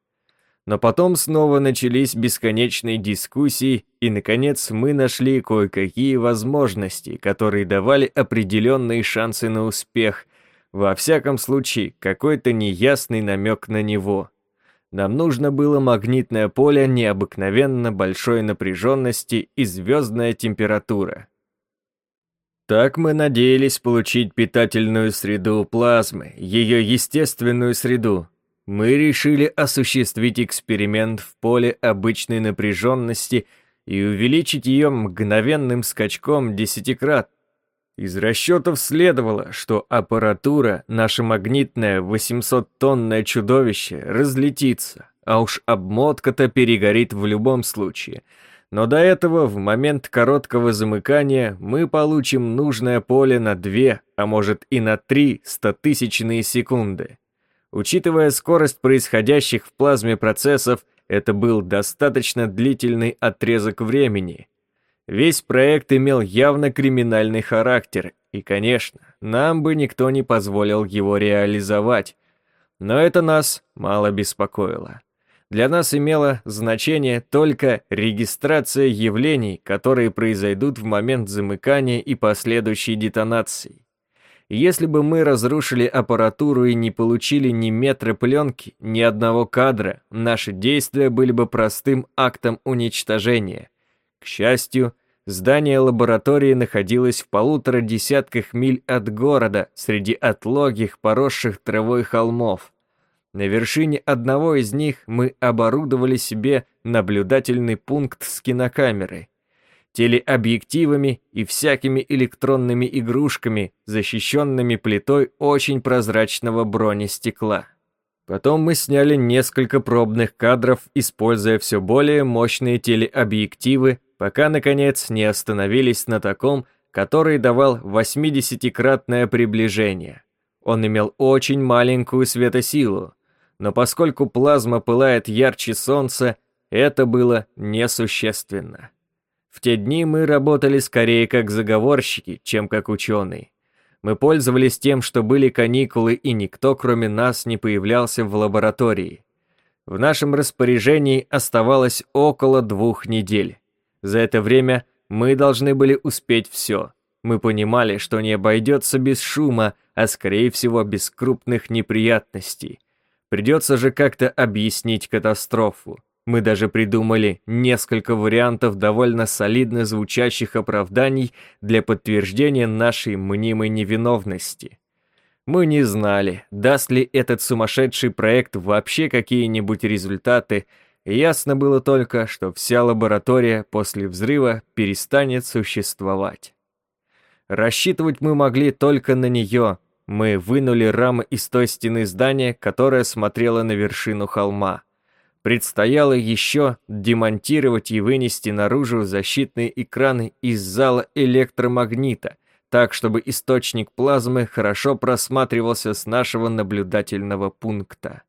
Но потом снова начались бесконечные дискуссии, и, наконец, мы нашли кое-какие возможности, которые давали определенные шансы на успех, во всяком случае, какой-то неясный намек на него. Нам нужно было магнитное поле необыкновенно большой напряженности и звездная температура. Так мы надеялись получить питательную среду плазмы, ее естественную среду. Мы решили осуществить эксперимент в поле обычной напряженности и увеличить ее мгновенным скачком десятикрат. Из расчетов следовало, что аппаратура, наше магнитное 800-тонное чудовище, разлетится, а уж обмотка-то перегорит в любом случае – но до этого, в момент короткого замыкания, мы получим нужное поле на 2, а может и на 3 стотысячные секунды. Учитывая скорость происходящих в плазме процессов, это был достаточно длительный отрезок времени. Весь проект имел явно криминальный характер, и, конечно, нам бы никто не позволил его реализовать. Но это нас мало беспокоило для нас имело значение только регистрация явлений, которые произойдут в момент замыкания и последующей детонации. Если бы мы разрушили аппаратуру и не получили ни метра пленки, ни одного кадра, наши действия были бы простым актом уничтожения. К счастью, здание лаборатории находилось в полутора десятках миль от города, среди отлогих, поросших травой холмов. На вершине одного из них мы оборудовали себе наблюдательный пункт с кинокамерой, телеобъективами и всякими электронными игрушками, защищенными плитой очень прозрачного бронестекла. Потом мы сняли несколько пробных кадров, используя все более мощные телеобъективы, пока, наконец, не остановились на таком, который давал 80-кратное приближение. Он имел очень маленькую светосилу, но поскольку плазма пылает ярче солнца, это было несущественно. В те дни мы работали скорее как заговорщики, чем как ученые. Мы пользовались тем, что были каникулы, и никто, кроме нас, не появлялся в лаборатории. В нашем распоряжении оставалось около двух недель. За это время мы должны были успеть все. Мы понимали, что не обойдется без шума, а скорее всего без крупных неприятностей – Придется же как-то объяснить катастрофу. Мы даже придумали несколько вариантов довольно солидно звучащих оправданий для подтверждения нашей мнимой невиновности. Мы не знали, даст ли этот сумасшедший проект вообще какие-нибудь результаты, ясно было только, что вся лаборатория после взрыва перестанет существовать. Рассчитывать мы могли только на нее, мы вынули рамы из той стены здания, которая смотрела на вершину холма. Предстояло еще демонтировать и вынести наружу защитные экраны из зала электромагнита, так чтобы источник плазмы хорошо просматривался с нашего наблюдательного пункта.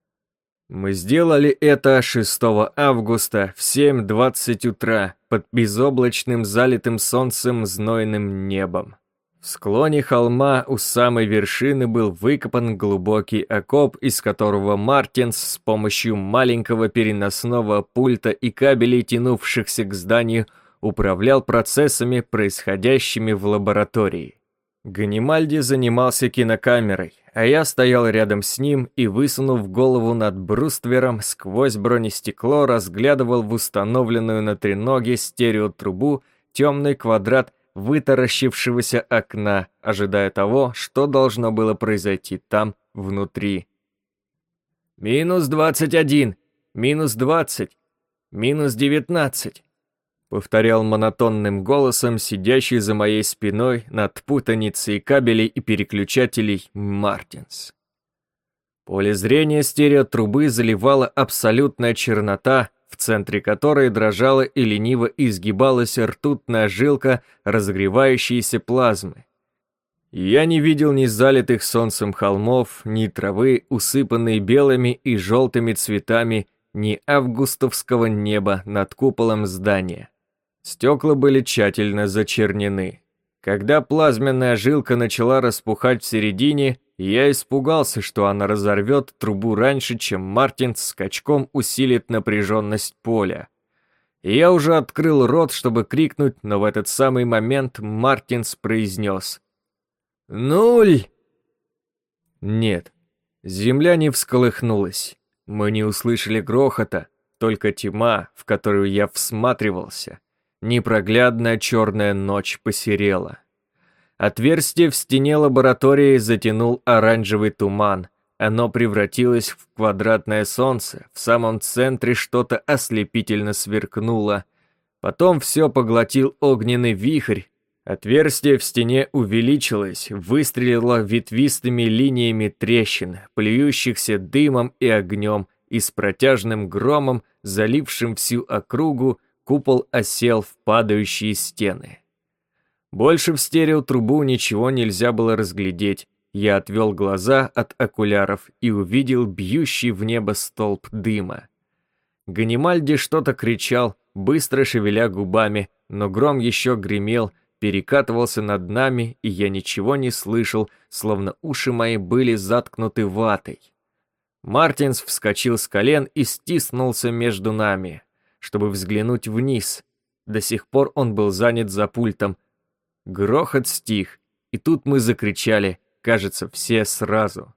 Мы сделали это 6 августа в 7.20 утра под безоблачным залитым солнцем знойным небом. В склоне холма у самой вершины был выкопан глубокий окоп, из которого Мартинс с помощью маленького переносного пульта и кабелей, тянувшихся к зданию, управлял процессами, происходящими в лаборатории. Ганимальди занимался кинокамерой, а я стоял рядом с ним и, высунув голову над бруствером, сквозь бронестекло разглядывал в установленную на треноге стереотрубу темный квадрат вытаращившегося окна, ожидая того, что должно было произойти там, внутри. «Минус двадцать один! Минус двадцать! Минус девятнадцать!» Повторял монотонным голосом сидящий за моей спиной над путаницей кабелей и переключателей Мартинс. Поле зрения стереотрубы заливала абсолютная чернота, в центре которой дрожала и лениво изгибалась ртутная жилка разогревающейся плазмы. Я не видел ни залитых солнцем холмов, ни травы, усыпанной белыми и желтыми цветами, ни августовского неба над куполом здания. Стекла были тщательно зачернены. Когда плазменная жилка начала распухать в середине, я испугался, что она разорвет трубу раньше, чем Мартин скачком усилит напряженность поля. я уже открыл рот, чтобы крикнуть, но в этот самый момент Мартинс произнес «Нуль!» Нет, земля не всколыхнулась. Мы не услышали грохота, только тьма, в которую я всматривался. Непроглядная черная ночь посерела. Отверстие в стене лаборатории затянул оранжевый туман. Оно превратилось в квадратное солнце. В самом центре что-то ослепительно сверкнуло. Потом все поглотил огненный вихрь. Отверстие в стене увеличилось, выстрелило ветвистыми линиями трещин, плюющихся дымом и огнем, и с протяжным громом, залившим всю округу, купол осел в падающие стены. Больше в стереотрубу ничего нельзя было разглядеть. Я отвел глаза от окуляров и увидел бьющий в небо столб дыма. Ганимальди что-то кричал, быстро шевеля губами, но гром еще гремел, перекатывался над нами, и я ничего не слышал, словно уши мои были заткнуты ватой. Мартинс вскочил с колен и стиснулся между нами, чтобы взглянуть вниз. До сих пор он был занят за пультом, Грохот стих, и тут мы закричали, кажется, все сразу.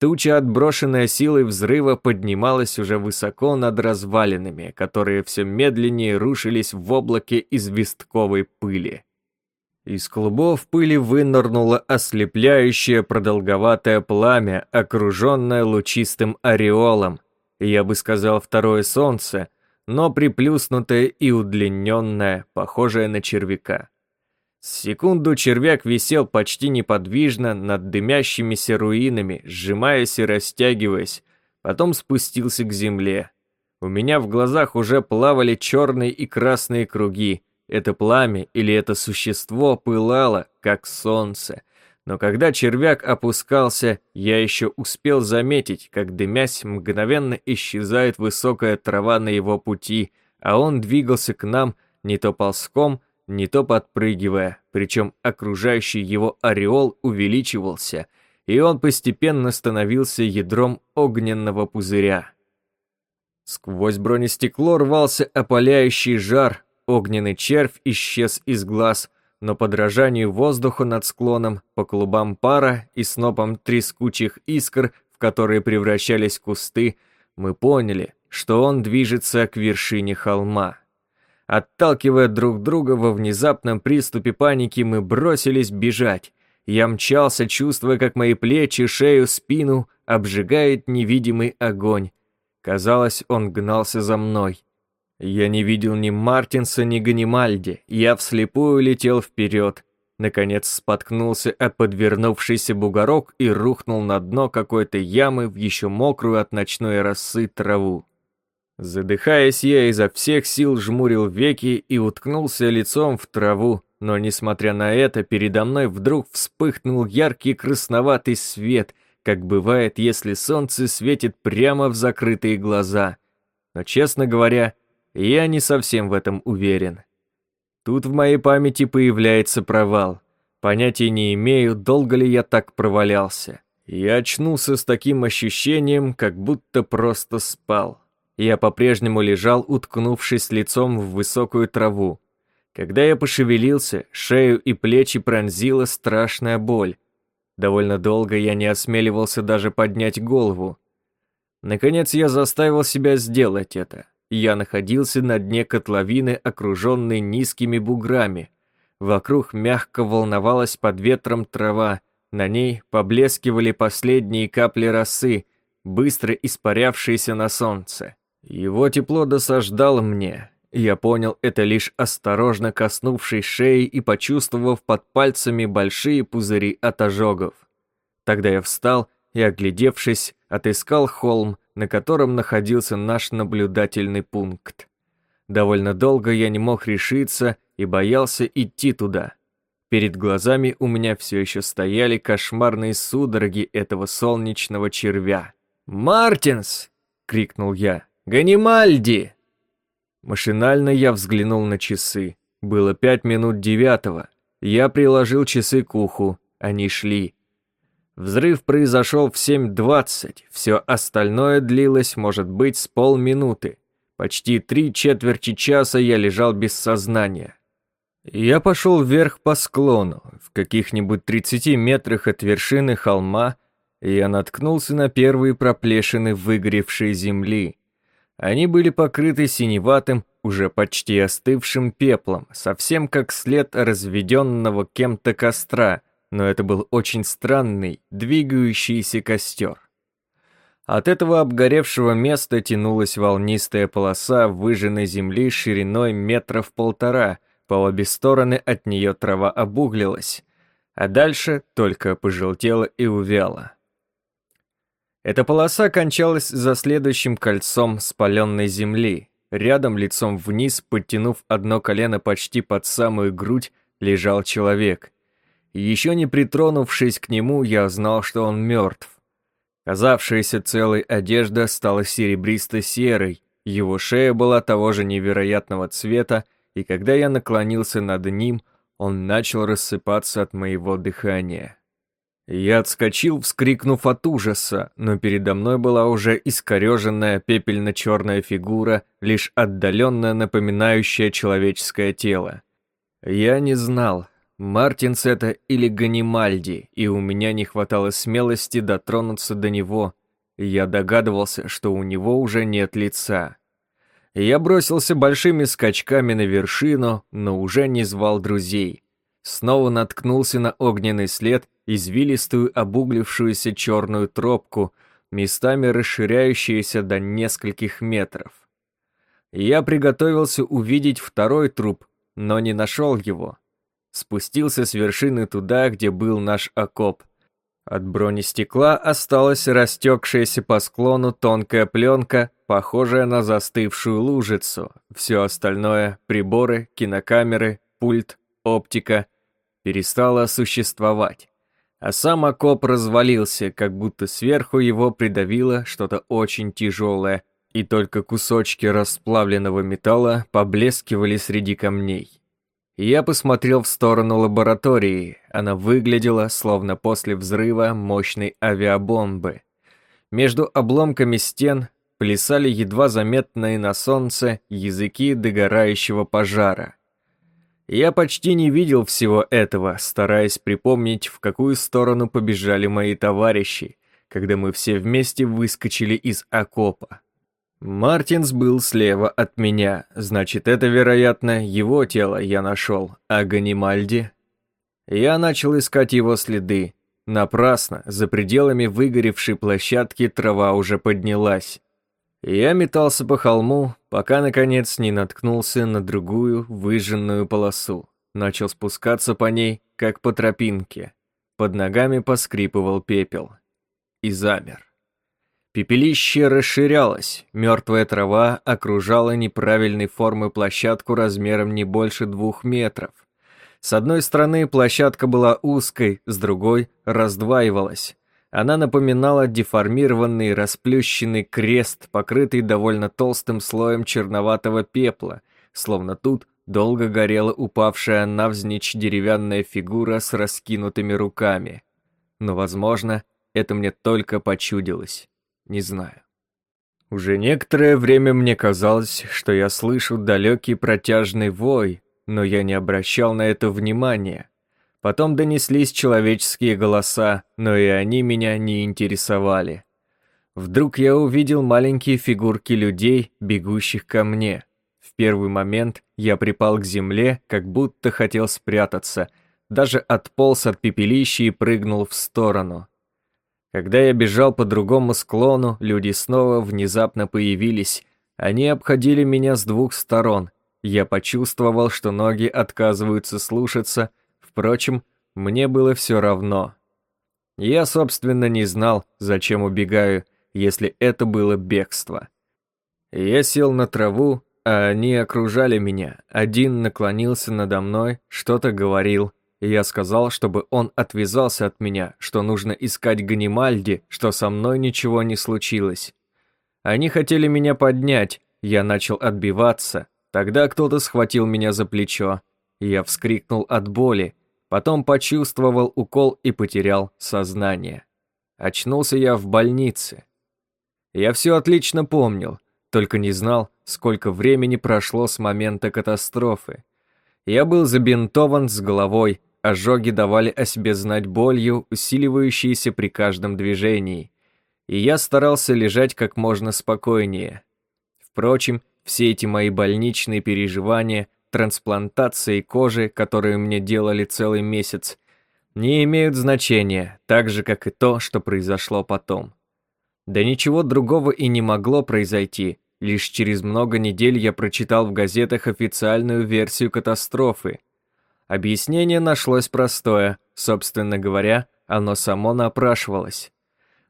Туча, отброшенная силой взрыва, поднималась уже высоко над развалинами, которые все медленнее рушились в облаке известковой пыли. Из клубов пыли вынырнуло ослепляющее продолговатое пламя, окруженное лучистым ореолом, я бы сказал второе солнце, но приплюснутое и удлиненное, похожее на червяка. Секунду червяк висел почти неподвижно над дымящимися руинами, сжимаясь и растягиваясь, потом спустился к земле. У меня в глазах уже плавали черные и красные круги. Это пламя или это существо пылало, как солнце. Но когда червяк опускался, я еще успел заметить, как дымясь мгновенно исчезает высокая трава на его пути, а он двигался к нам не то ползком, не то подпрыгивая, причем окружающий его ореол увеличивался, и он постепенно становился ядром огненного пузыря. Сквозь бронестекло рвался опаляющий жар, огненный червь исчез из глаз, но подражанию воздуха над склоном, по клубам пара и снопам трескучих искр, в которые превращались кусты, мы поняли, что он движется к вершине холма. Отталкивая друг друга во внезапном приступе паники, мы бросились бежать. Я мчался, чувствуя, как мои плечи, шею, спину обжигает невидимый огонь. Казалось, он гнался за мной. Я не видел ни Мартинса, ни Ганимальди. Я вслепую летел вперед. Наконец споткнулся о подвернувшийся бугорок и рухнул на дно какой-то ямы в еще мокрую от ночной росы траву. Задыхаясь, я изо всех сил жмурил веки и уткнулся лицом в траву, но, несмотря на это, передо мной вдруг вспыхнул яркий красноватый свет, как бывает, если солнце светит прямо в закрытые глаза. Но, честно говоря, я не совсем в этом уверен. Тут в моей памяти появляется провал. Понятия не имею, долго ли я так провалялся. Я очнулся с таким ощущением, как будто просто спал. Я по-прежнему лежал, уткнувшись лицом в высокую траву. Когда я пошевелился, шею и плечи пронзила страшная боль. Довольно долго я не осмеливался даже поднять голову. Наконец я заставил себя сделать это. Я находился на дне котловины, окруженной низкими буграми. Вокруг мягко волновалась под ветром трава, на ней поблескивали последние капли росы, быстро испарявшиеся на солнце. Его тепло досаждало мне. Я понял это лишь осторожно коснувшись шеи и почувствовав под пальцами большие пузыри от ожогов. Тогда я встал и, оглядевшись, отыскал холм, на котором находился наш наблюдательный пункт. Довольно долго я не мог решиться и боялся идти туда. Перед глазами у меня все еще стояли кошмарные судороги этого солнечного червя. «Мартинс!» — крикнул я. «Ганимальди!» Машинально я взглянул на часы. Было пять минут девятого. Я приложил часы к уху. Они шли. Взрыв произошел в 7.20, все остальное длилось, может быть, с полминуты. Почти три четверти часа я лежал без сознания. Я пошел вверх по склону. В каких-нибудь 30 метрах от вершины холма я наткнулся на первые проплешины выгоревшей земли. Они были покрыты синеватым, уже почти остывшим пеплом, совсем как след разведенного кем-то костра, но это был очень странный, двигающийся костер. От этого обгоревшего места тянулась волнистая полоса выжженной земли шириной метров полтора — по обе стороны от нее трава обуглилась, а дальше только пожелтела и увяла. Эта полоса кончалась за следующим кольцом спаленной земли. Рядом, лицом вниз, подтянув одно колено почти под самую грудь, лежал человек. Еще не притронувшись к нему, я знал, что он мертв. Казавшаяся целой одежда стала серебристо-серой, его шея была того же невероятного цвета, и когда я наклонился над ним, он начал рассыпаться от моего дыхания. Я отскочил, вскрикнув от ужаса, но передо мной была уже искореженная пепельно-черная фигура, лишь отдаленно напоминающая человеческое тело. Я не знал, Мартинс это или Ганимальди, и у меня не хватало смелости дотронуться до него. Я догадывался, что у него уже нет лица. Я бросился большими скачками на вершину, но уже не звал друзей. Снова наткнулся на огненный след, извилистую обуглившуюся черную тропку, местами расширяющуюся до нескольких метров. Я приготовился увидеть второй труп, но не нашел его. Спустился с вершины туда, где был наш окоп. От бронестекла осталась растекшаяся по склону тонкая пленка, похожая на застывшую лужицу. Все остальное — приборы, кинокамеры, пульт, оптика — перестало существовать. А сам окоп развалился, как будто сверху его придавило что-то очень тяжелое, и только кусочки расплавленного металла поблескивали среди камней. Я посмотрел в сторону лаборатории. Она выглядела, словно после взрыва мощной авиабомбы. Между обломками стен плясали едва заметные на солнце языки догорающего пожара. Я почти не видел всего этого, стараясь припомнить, в какую сторону побежали мои товарищи, когда мы все вместе выскочили из окопа. Мартинс был слева от меня, значит, это, вероятно, его тело я нашел, а Ганимальди... Я начал искать его следы. Напрасно, за пределами выгоревшей площадки трава уже поднялась. Я метался по холму, пока, наконец, не наткнулся на другую выжженную полосу. Начал спускаться по ней, как по тропинке. Под ногами поскрипывал пепел. И замер. Пепелище расширялось, мертвая трава окружала неправильной формы площадку размером не больше двух метров. С одной стороны площадка была узкой, с другой раздваивалась. Она напоминала деформированный расплющенный крест, покрытый довольно толстым слоем черноватого пепла, словно тут долго горела упавшая навзничь деревянная фигура с раскинутыми руками. Но, возможно, это мне только почудилось не знаю. Уже некоторое время мне казалось, что я слышу далекий протяжный вой, но я не обращал на это внимания. Потом донеслись человеческие голоса, но и они меня не интересовали. Вдруг я увидел маленькие фигурки людей, бегущих ко мне. В первый момент я припал к земле, как будто хотел спрятаться, даже отполз от пепелища и прыгнул в сторону. Когда я бежал по другому склону, люди снова внезапно появились. Они обходили меня с двух сторон. Я почувствовал, что ноги отказываются слушаться. Впрочем, мне было все равно. Я, собственно, не знал, зачем убегаю, если это было бегство. Я сел на траву, а они окружали меня. Один наклонился надо мной, что-то говорил я сказал, чтобы он отвязался от меня, что нужно искать Ганимальди, что со мной ничего не случилось. Они хотели меня поднять, я начал отбиваться. Тогда кто-то схватил меня за плечо. Я вскрикнул от боли. Потом почувствовал укол и потерял сознание. Очнулся я в больнице. Я все отлично помнил, только не знал, сколько времени прошло с момента катастрофы. Я был забинтован с головой, ожоги давали о себе знать болью, усиливающейся при каждом движении. И я старался лежать как можно спокойнее. Впрочем, все эти мои больничные переживания, трансплантации кожи, которые мне делали целый месяц, не имеют значения, так же, как и то, что произошло потом. Да ничего другого и не могло произойти, лишь через много недель я прочитал в газетах официальную версию катастрофы. Объяснение нашлось простое, собственно говоря, оно само напрашивалось.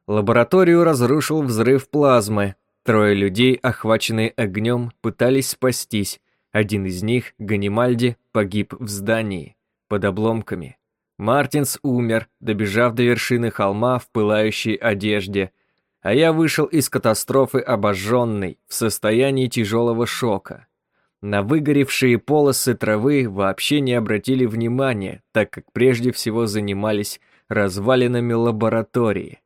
Лабораторию разрушил взрыв плазмы, трое людей, охваченные огнем, пытались спастись, один из них, Ганимальди, погиб в здании, под обломками. Мартинс умер, добежав до вершины холма в пылающей одежде, а я вышел из катастрофы обожженный, в состоянии тяжелого шока. На выгоревшие полосы травы вообще не обратили внимания, так как прежде всего занимались развалинами лаборатории.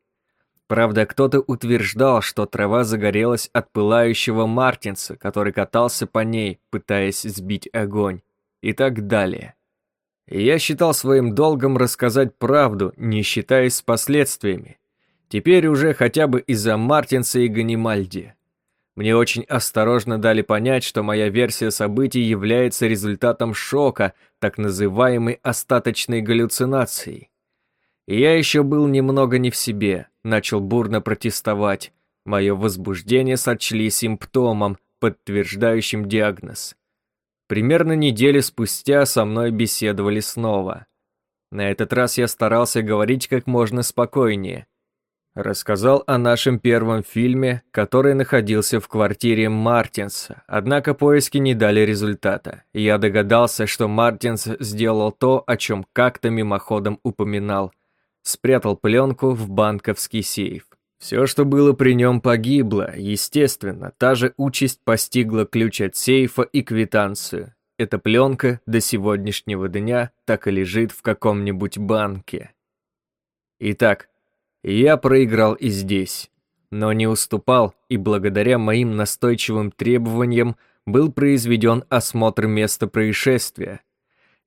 Правда, кто-то утверждал, что трава загорелась от пылающего Мартинса, который катался по ней, пытаясь сбить огонь, и так далее. Я считал своим долгом рассказать правду, не считаясь с последствиями. Теперь уже хотя бы из-за Мартинса и Ганимальди. Мне очень осторожно дали понять, что моя версия событий является результатом шока, так называемой остаточной галлюцинацией. И я еще был немного не в себе, начал бурно протестовать. Мое возбуждение сочли симптомом, подтверждающим диагноз. Примерно неделю спустя со мной беседовали снова. На этот раз я старался говорить как можно спокойнее. Рассказал о нашем первом фильме, который находился в квартире Мартинса, однако поиски не дали результата. Я догадался, что Мартинс сделал то, о чем как-то мимоходом упоминал. Спрятал пленку в банковский сейф. Все, что было при нем, погибло, естественно, та же участь постигла ключ от сейфа и квитанцию. Эта пленка до сегодняшнего дня так и лежит в каком-нибудь банке. Итак, я проиграл и здесь, но не уступал, и благодаря моим настойчивым требованиям был произведен осмотр места происшествия.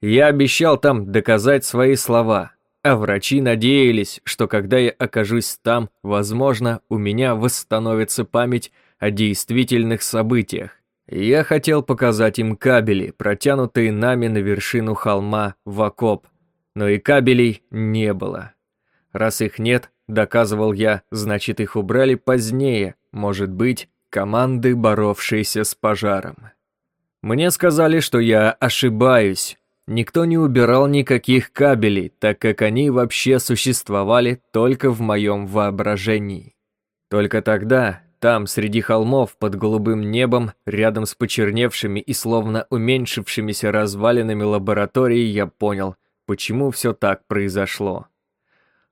Я обещал там доказать свои слова, а врачи надеялись, что когда я окажусь там, возможно, у меня восстановится память о действительных событиях. Я хотел показать им кабели, протянутые нами на вершину холма в окоп, но и кабелей не было. Раз их нет, доказывал я, значит их убрали позднее, может быть, команды, боровшиеся с пожаром. Мне сказали, что я ошибаюсь. Никто не убирал никаких кабелей, так как они вообще существовали только в моем воображении. Только тогда, там, среди холмов, под голубым небом, рядом с почерневшими и словно уменьшившимися развалинами лаборатории, я понял, почему все так произошло.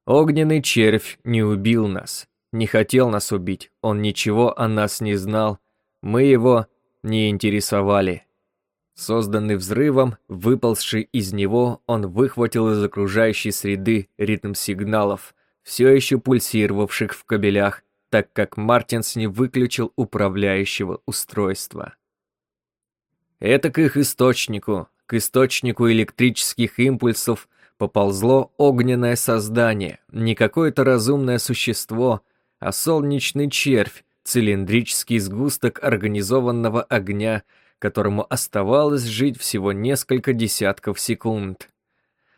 Огненный червь не убил нас, не хотел нас убить, он ничего о нас не знал, мы его не интересовали. Созданный взрывом, выползший из него, он выхватил из окружающей среды ритм сигналов, все еще пульсировавших в кабелях, так как Мартинс не выключил управляющего устройства. Это к их источнику, к источнику электрических импульсов, поползло огненное создание, не какое-то разумное существо, а солнечный червь, цилиндрический сгусток организованного огня, которому оставалось жить всего несколько десятков секунд.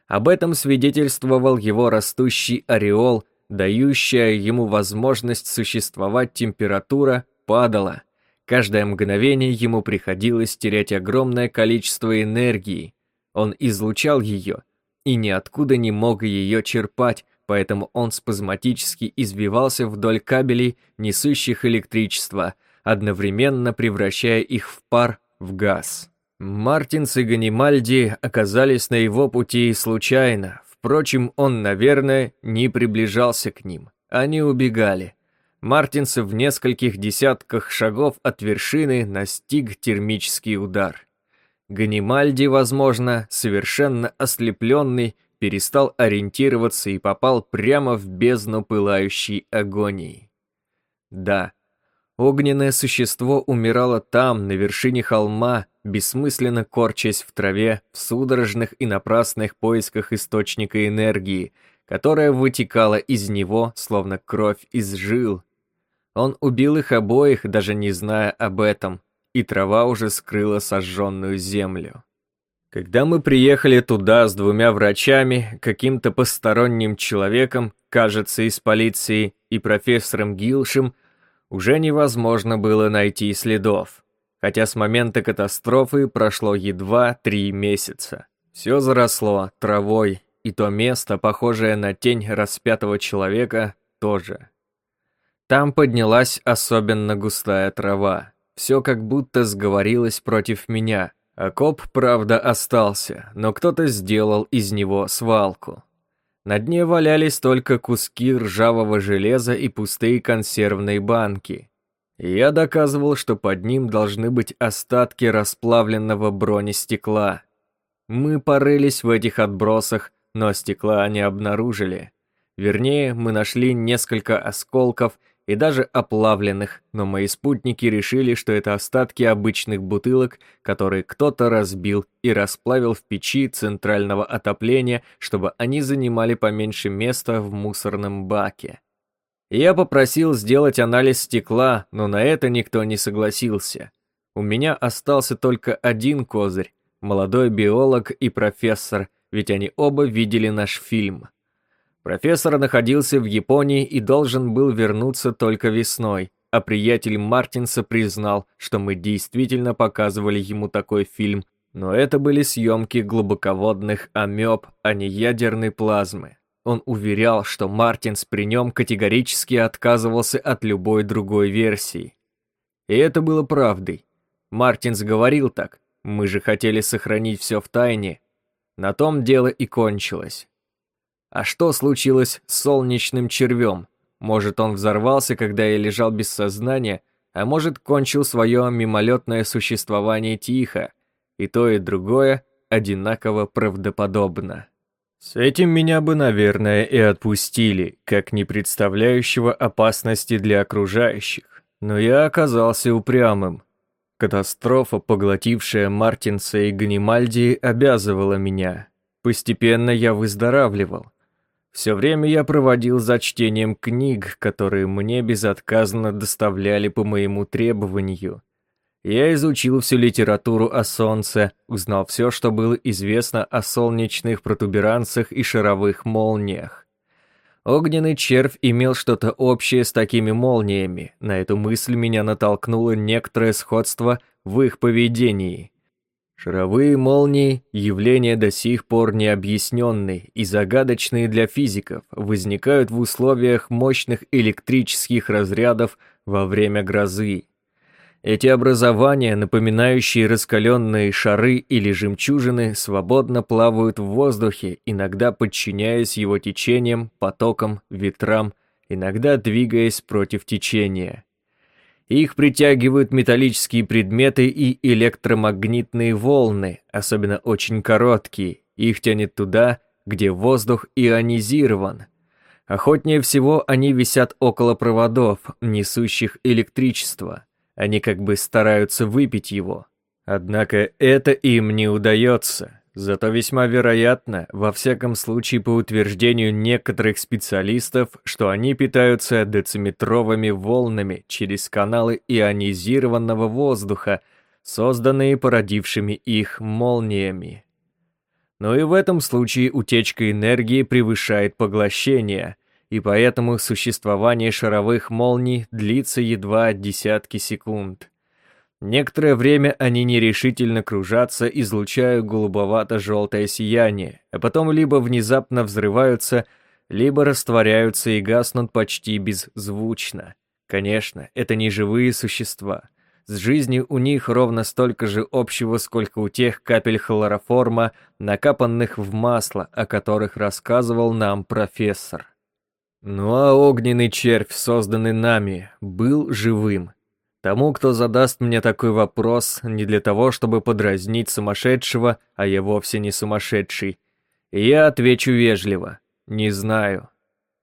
Об этом свидетельствовал его растущий ореол, дающая ему возможность существовать температура, падала. Каждое мгновение ему приходилось терять огромное количество энергии. Он излучал ее, и ниоткуда не мог ее черпать, поэтому он спазматически извивался вдоль кабелей, несущих электричество, одновременно превращая их в пар, в газ. Мартинс и Ганимальди оказались на его пути случайно, впрочем, он, наверное, не приближался к ним. Они убегали. Мартинса в нескольких десятках шагов от вершины настиг термический удар. Ганимальди, возможно, совершенно ослепленный, перестал ориентироваться и попал прямо в бездну пылающей агонии. Да, огненное существо умирало там, на вершине холма, бессмысленно корчась в траве, в судорожных и напрасных поисках источника энергии, которая вытекала из него, словно кровь из жил. Он убил их обоих, даже не зная об этом, и трава уже скрыла сожженную землю. Когда мы приехали туда с двумя врачами, каким-то посторонним человеком, кажется, из полиции, и профессором Гилшем, уже невозможно было найти следов. Хотя с момента катастрофы прошло едва три месяца. Все заросло травой, и то место, похожее на тень распятого человека, тоже. Там поднялась особенно густая трава. Все как будто сговорилось против меня. Окоп, правда, остался, но кто-то сделал из него свалку. На дне валялись только куски ржавого железа и пустые консервные банки. Я доказывал, что под ним должны быть остатки расплавленного бронестекла. Мы порылись в этих отбросах, но стекла не обнаружили. Вернее, мы нашли несколько осколков и даже оплавленных, но мои спутники решили, что это остатки обычных бутылок, которые кто-то разбил и расплавил в печи центрального отопления, чтобы они занимали поменьше места в мусорном баке. Я попросил сделать анализ стекла, но на это никто не согласился. У меня остался только один козырь, молодой биолог и профессор, ведь они оба видели наш фильм. Профессор находился в Японии и должен был вернуться только весной, а приятель Мартинса признал, что мы действительно показывали ему такой фильм, но это были съемки глубоководных амеб, а не ядерной плазмы. Он уверял, что Мартинс при нем категорически отказывался от любой другой версии. И это было правдой. Мартинс говорил так, мы же хотели сохранить все в тайне. На том дело и кончилось. А что случилось с солнечным червем? Может, он взорвался, когда я лежал без сознания, а может, кончил свое мимолетное существование тихо. И то, и другое одинаково правдоподобно. С этим меня бы, наверное, и отпустили, как не представляющего опасности для окружающих. Но я оказался упрямым. Катастрофа, поглотившая Мартинса и Ганимальди, обязывала меня. Постепенно я выздоравливал. Все время я проводил за чтением книг, которые мне безотказно доставляли по моему требованию. Я изучил всю литературу о Солнце, узнал все, что было известно о солнечных протуберанцах и шаровых молниях. Огненный червь имел что-то общее с такими молниями. На эту мысль меня натолкнуло некоторое сходство в их поведении. Шаровые молнии – явления до сих пор необъясненные и загадочные для физиков, возникают в условиях мощных электрических разрядов во время грозы. Эти образования, напоминающие раскаленные шары или жемчужины, свободно плавают в воздухе, иногда подчиняясь его течениям, потокам, ветрам, иногда двигаясь против течения. Их притягивают металлические предметы и электромагнитные волны, особенно очень короткие. Их тянет туда, где воздух ионизирован. Охотнее всего они висят около проводов, несущих электричество. Они как бы стараются выпить его. Однако это им не удается. Зато весьма вероятно, во всяком случае по утверждению некоторых специалистов, что они питаются дециметровыми волнами через каналы ионизированного воздуха, созданные породившими их молниями. Но и в этом случае утечка энергии превышает поглощение, и поэтому существование шаровых молний длится едва десятки секунд. Некоторое время они нерешительно кружатся, излучая голубовато-желтое сияние, а потом либо внезапно взрываются, либо растворяются и гаснут почти беззвучно. Конечно, это не живые существа. С жизнью у них ровно столько же общего, сколько у тех капель хлороформа, накапанных в масло, о которых рассказывал нам профессор. Ну а огненный червь, созданный нами, был живым, Тому, кто задаст мне такой вопрос, не для того, чтобы подразнить сумасшедшего, а я вовсе не сумасшедший. Я отвечу вежливо. Не знаю.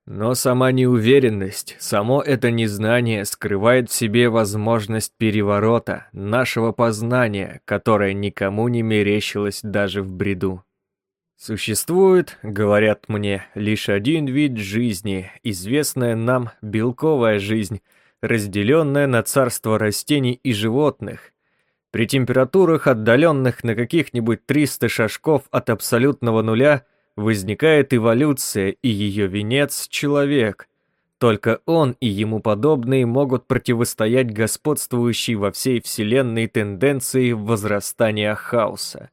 Но сама неуверенность, само это незнание скрывает в себе возможность переворота нашего познания, которое никому не мерещилось даже в бреду. Существует, говорят мне, лишь один вид жизни, известная нам белковая жизнь, разделенная на царство растений и животных. При температурах, отдаленных на каких-нибудь 300 шажков от абсолютного нуля, возникает эволюция и ее венец – человек. Только он и ему подобные могут противостоять господствующей во всей Вселенной тенденции возрастания хаоса.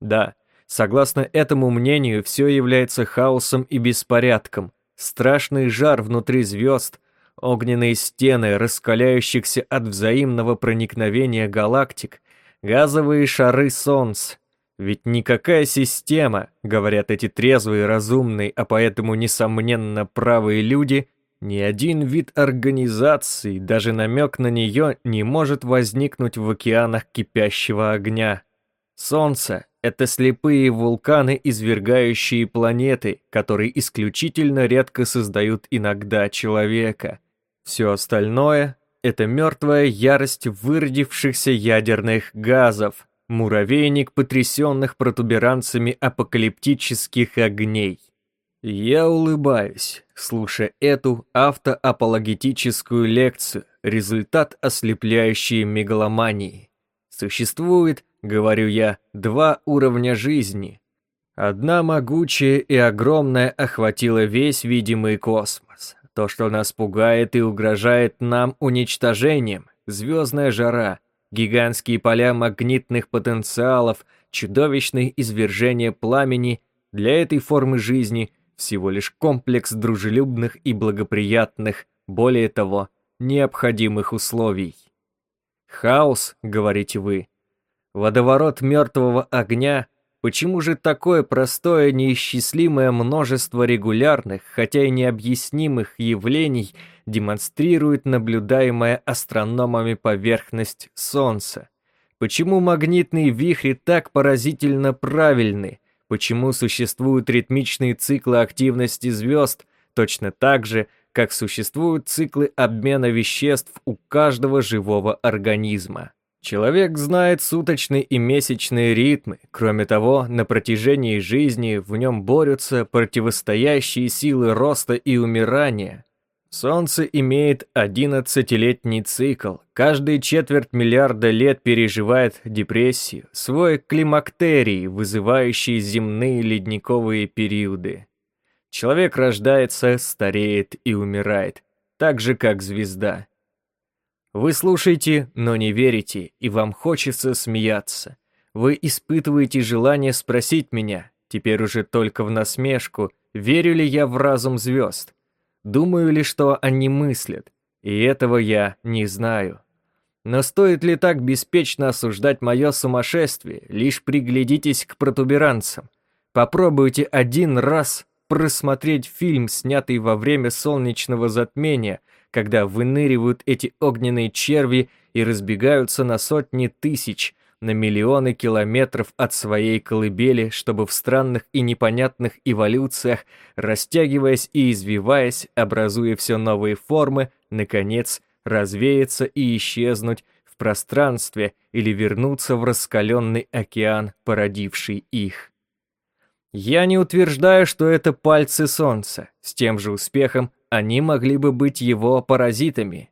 Да, согласно этому мнению, все является хаосом и беспорядком. Страшный жар внутри звезд, огненные стены, раскаляющихся от взаимного проникновения галактик, газовые шары Солнц, ведь никакая система, говорят эти трезвые, разумные, а поэтому, несомненно, правые люди, ни один вид организации, даже намек на нее не может возникнуть в океанах кипящего огня. Солнце — это слепые вулканы, извергающие планеты, которые исключительно редко создают иногда человека. Все остальное — это мертвая ярость выродившихся ядерных газов, муравейник потрясенных протуберанцами апокалиптических огней. Я улыбаюсь, слушая эту автоапологетическую лекцию, результат ослепляющей мегаломании. Существует, говорю я, два уровня жизни. Одна могучая и огромная охватила весь видимый космос. То, что нас пугает и угрожает нам уничтожением, звездная жара, гигантские поля магнитных потенциалов, чудовищные извержения пламени для этой формы жизни всего лишь комплекс дружелюбных и благоприятных, более того, необходимых условий. Хаос, говорите вы. Водоворот мертвого огня Почему же такое простое неисчислимое множество регулярных, хотя и необъяснимых явлений демонстрирует наблюдаемая астрономами поверхность Солнца? Почему магнитные вихри так поразительно правильны? Почему существуют ритмичные циклы активности звезд точно так же, как существуют циклы обмена веществ у каждого живого организма? Человек знает суточные и месячные ритмы. Кроме того, на протяжении жизни в нем борются противостоящие силы роста и умирания. Солнце имеет 11-летний цикл. Каждые четверть миллиарда лет переживает депрессию, свой климактерий, вызывающий земные ледниковые периоды. Человек рождается, стареет и умирает, так же как звезда. Вы слушаете, но не верите, и вам хочется смеяться. Вы испытываете желание спросить меня, теперь уже только в насмешку, верю ли я в разум звезд. Думаю ли, что они мыслят, и этого я не знаю. Но стоит ли так беспечно осуждать мое сумасшествие, лишь приглядитесь к протуберанцам. Попробуйте один раз просмотреть фильм, снятый во время солнечного затмения – когда выныривают эти огненные черви и разбегаются на сотни тысяч, на миллионы километров от своей колыбели, чтобы в странных и непонятных эволюциях, растягиваясь и извиваясь, образуя все новые формы, наконец, развеяться и исчезнуть в пространстве или вернуться в раскаленный океан, породивший их. Я не утверждаю, что это пальцы солнца, с тем же успехом они могли бы быть его паразитами.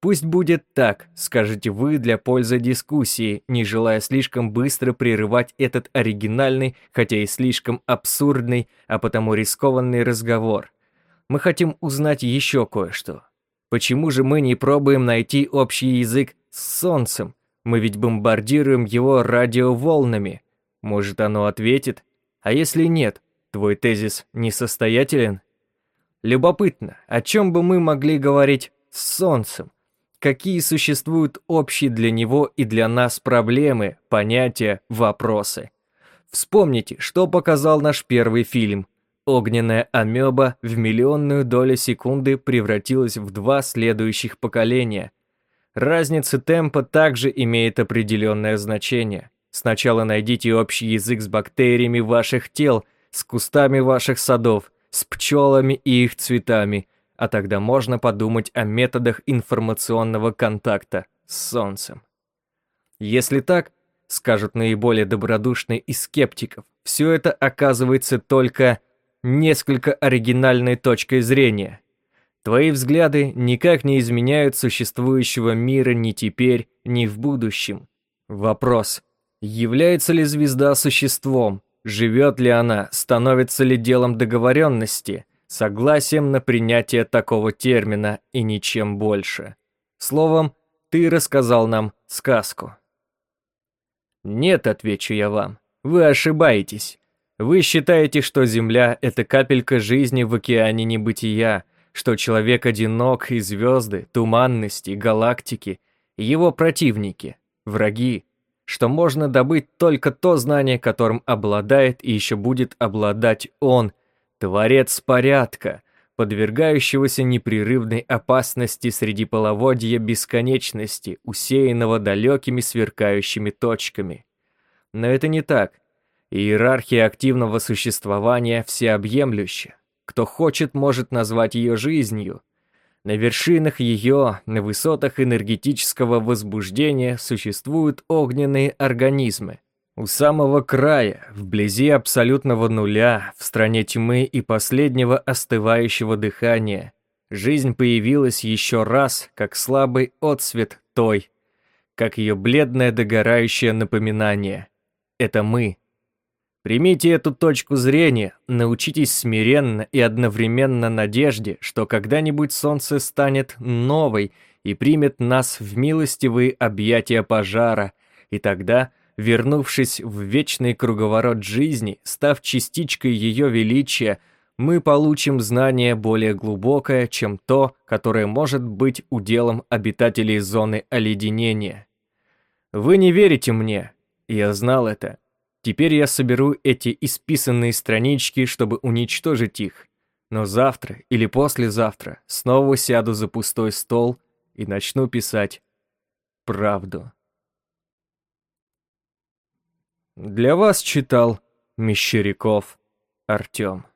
Пусть будет так, скажете вы для пользы дискуссии, не желая слишком быстро прерывать этот оригинальный, хотя и слишком абсурдный, а потому рискованный разговор. Мы хотим узнать еще кое-что. Почему же мы не пробуем найти общий язык с Солнцем? Мы ведь бомбардируем его радиоволнами. Может, оно ответит? А если нет, твой тезис несостоятелен? Любопытно, о чем бы мы могли говорить с Солнцем? Какие существуют общие для него и для нас проблемы, понятия, вопросы? Вспомните, что показал наш первый фильм. Огненная амеба в миллионную долю секунды превратилась в два следующих поколения. Разница темпа также имеет определенное значение. Сначала найдите общий язык с бактериями ваших тел – с кустами ваших садов, с пчелами и их цветами, а тогда можно подумать о методах информационного контакта с Солнцем. Если так, скажут наиболее добродушные из скептиков, все это оказывается только несколько оригинальной точкой зрения. Твои взгляды никак не изменяют существующего мира ни теперь, ни в будущем. Вопрос, является ли звезда существом, живет ли она, становится ли делом договоренности, согласием на принятие такого термина и ничем больше. Словом, ты рассказал нам сказку. Нет, отвечу я вам, вы ошибаетесь. Вы считаете, что Земля — это капелька жизни в океане небытия, что человек одинок и звезды, туманности, галактики, его противники, враги, что можно добыть только то знание, которым обладает и еще будет обладать он, творец порядка, подвергающегося непрерывной опасности среди половодья бесконечности, усеянного далекими сверкающими точками. Но это не так. Иерархия активного существования всеобъемлюща. Кто хочет, может назвать ее жизнью. На вершинах ее, на высотах энергетического возбуждения существуют огненные организмы. У самого края, вблизи абсолютного нуля, в стране тьмы и последнего остывающего дыхания, жизнь появилась еще раз, как слабый отсвет той, как ее бледное догорающее напоминание. Это мы. Примите эту точку зрения, научитесь смиренно и одновременно надежде, что когда-нибудь солнце станет новой и примет нас в милостивые объятия пожара, и тогда – вернувшись в вечный круговорот жизни, став частичкой ее величия, мы получим знание более глубокое, чем то, которое может быть уделом обитателей зоны оледенения. Вы не верите мне, я знал это. Теперь я соберу эти исписанные странички, чтобы уничтожить их. Но завтра или послезавтра снова сяду за пустой стол и начну писать правду. Для вас читал Мещеряков Артем.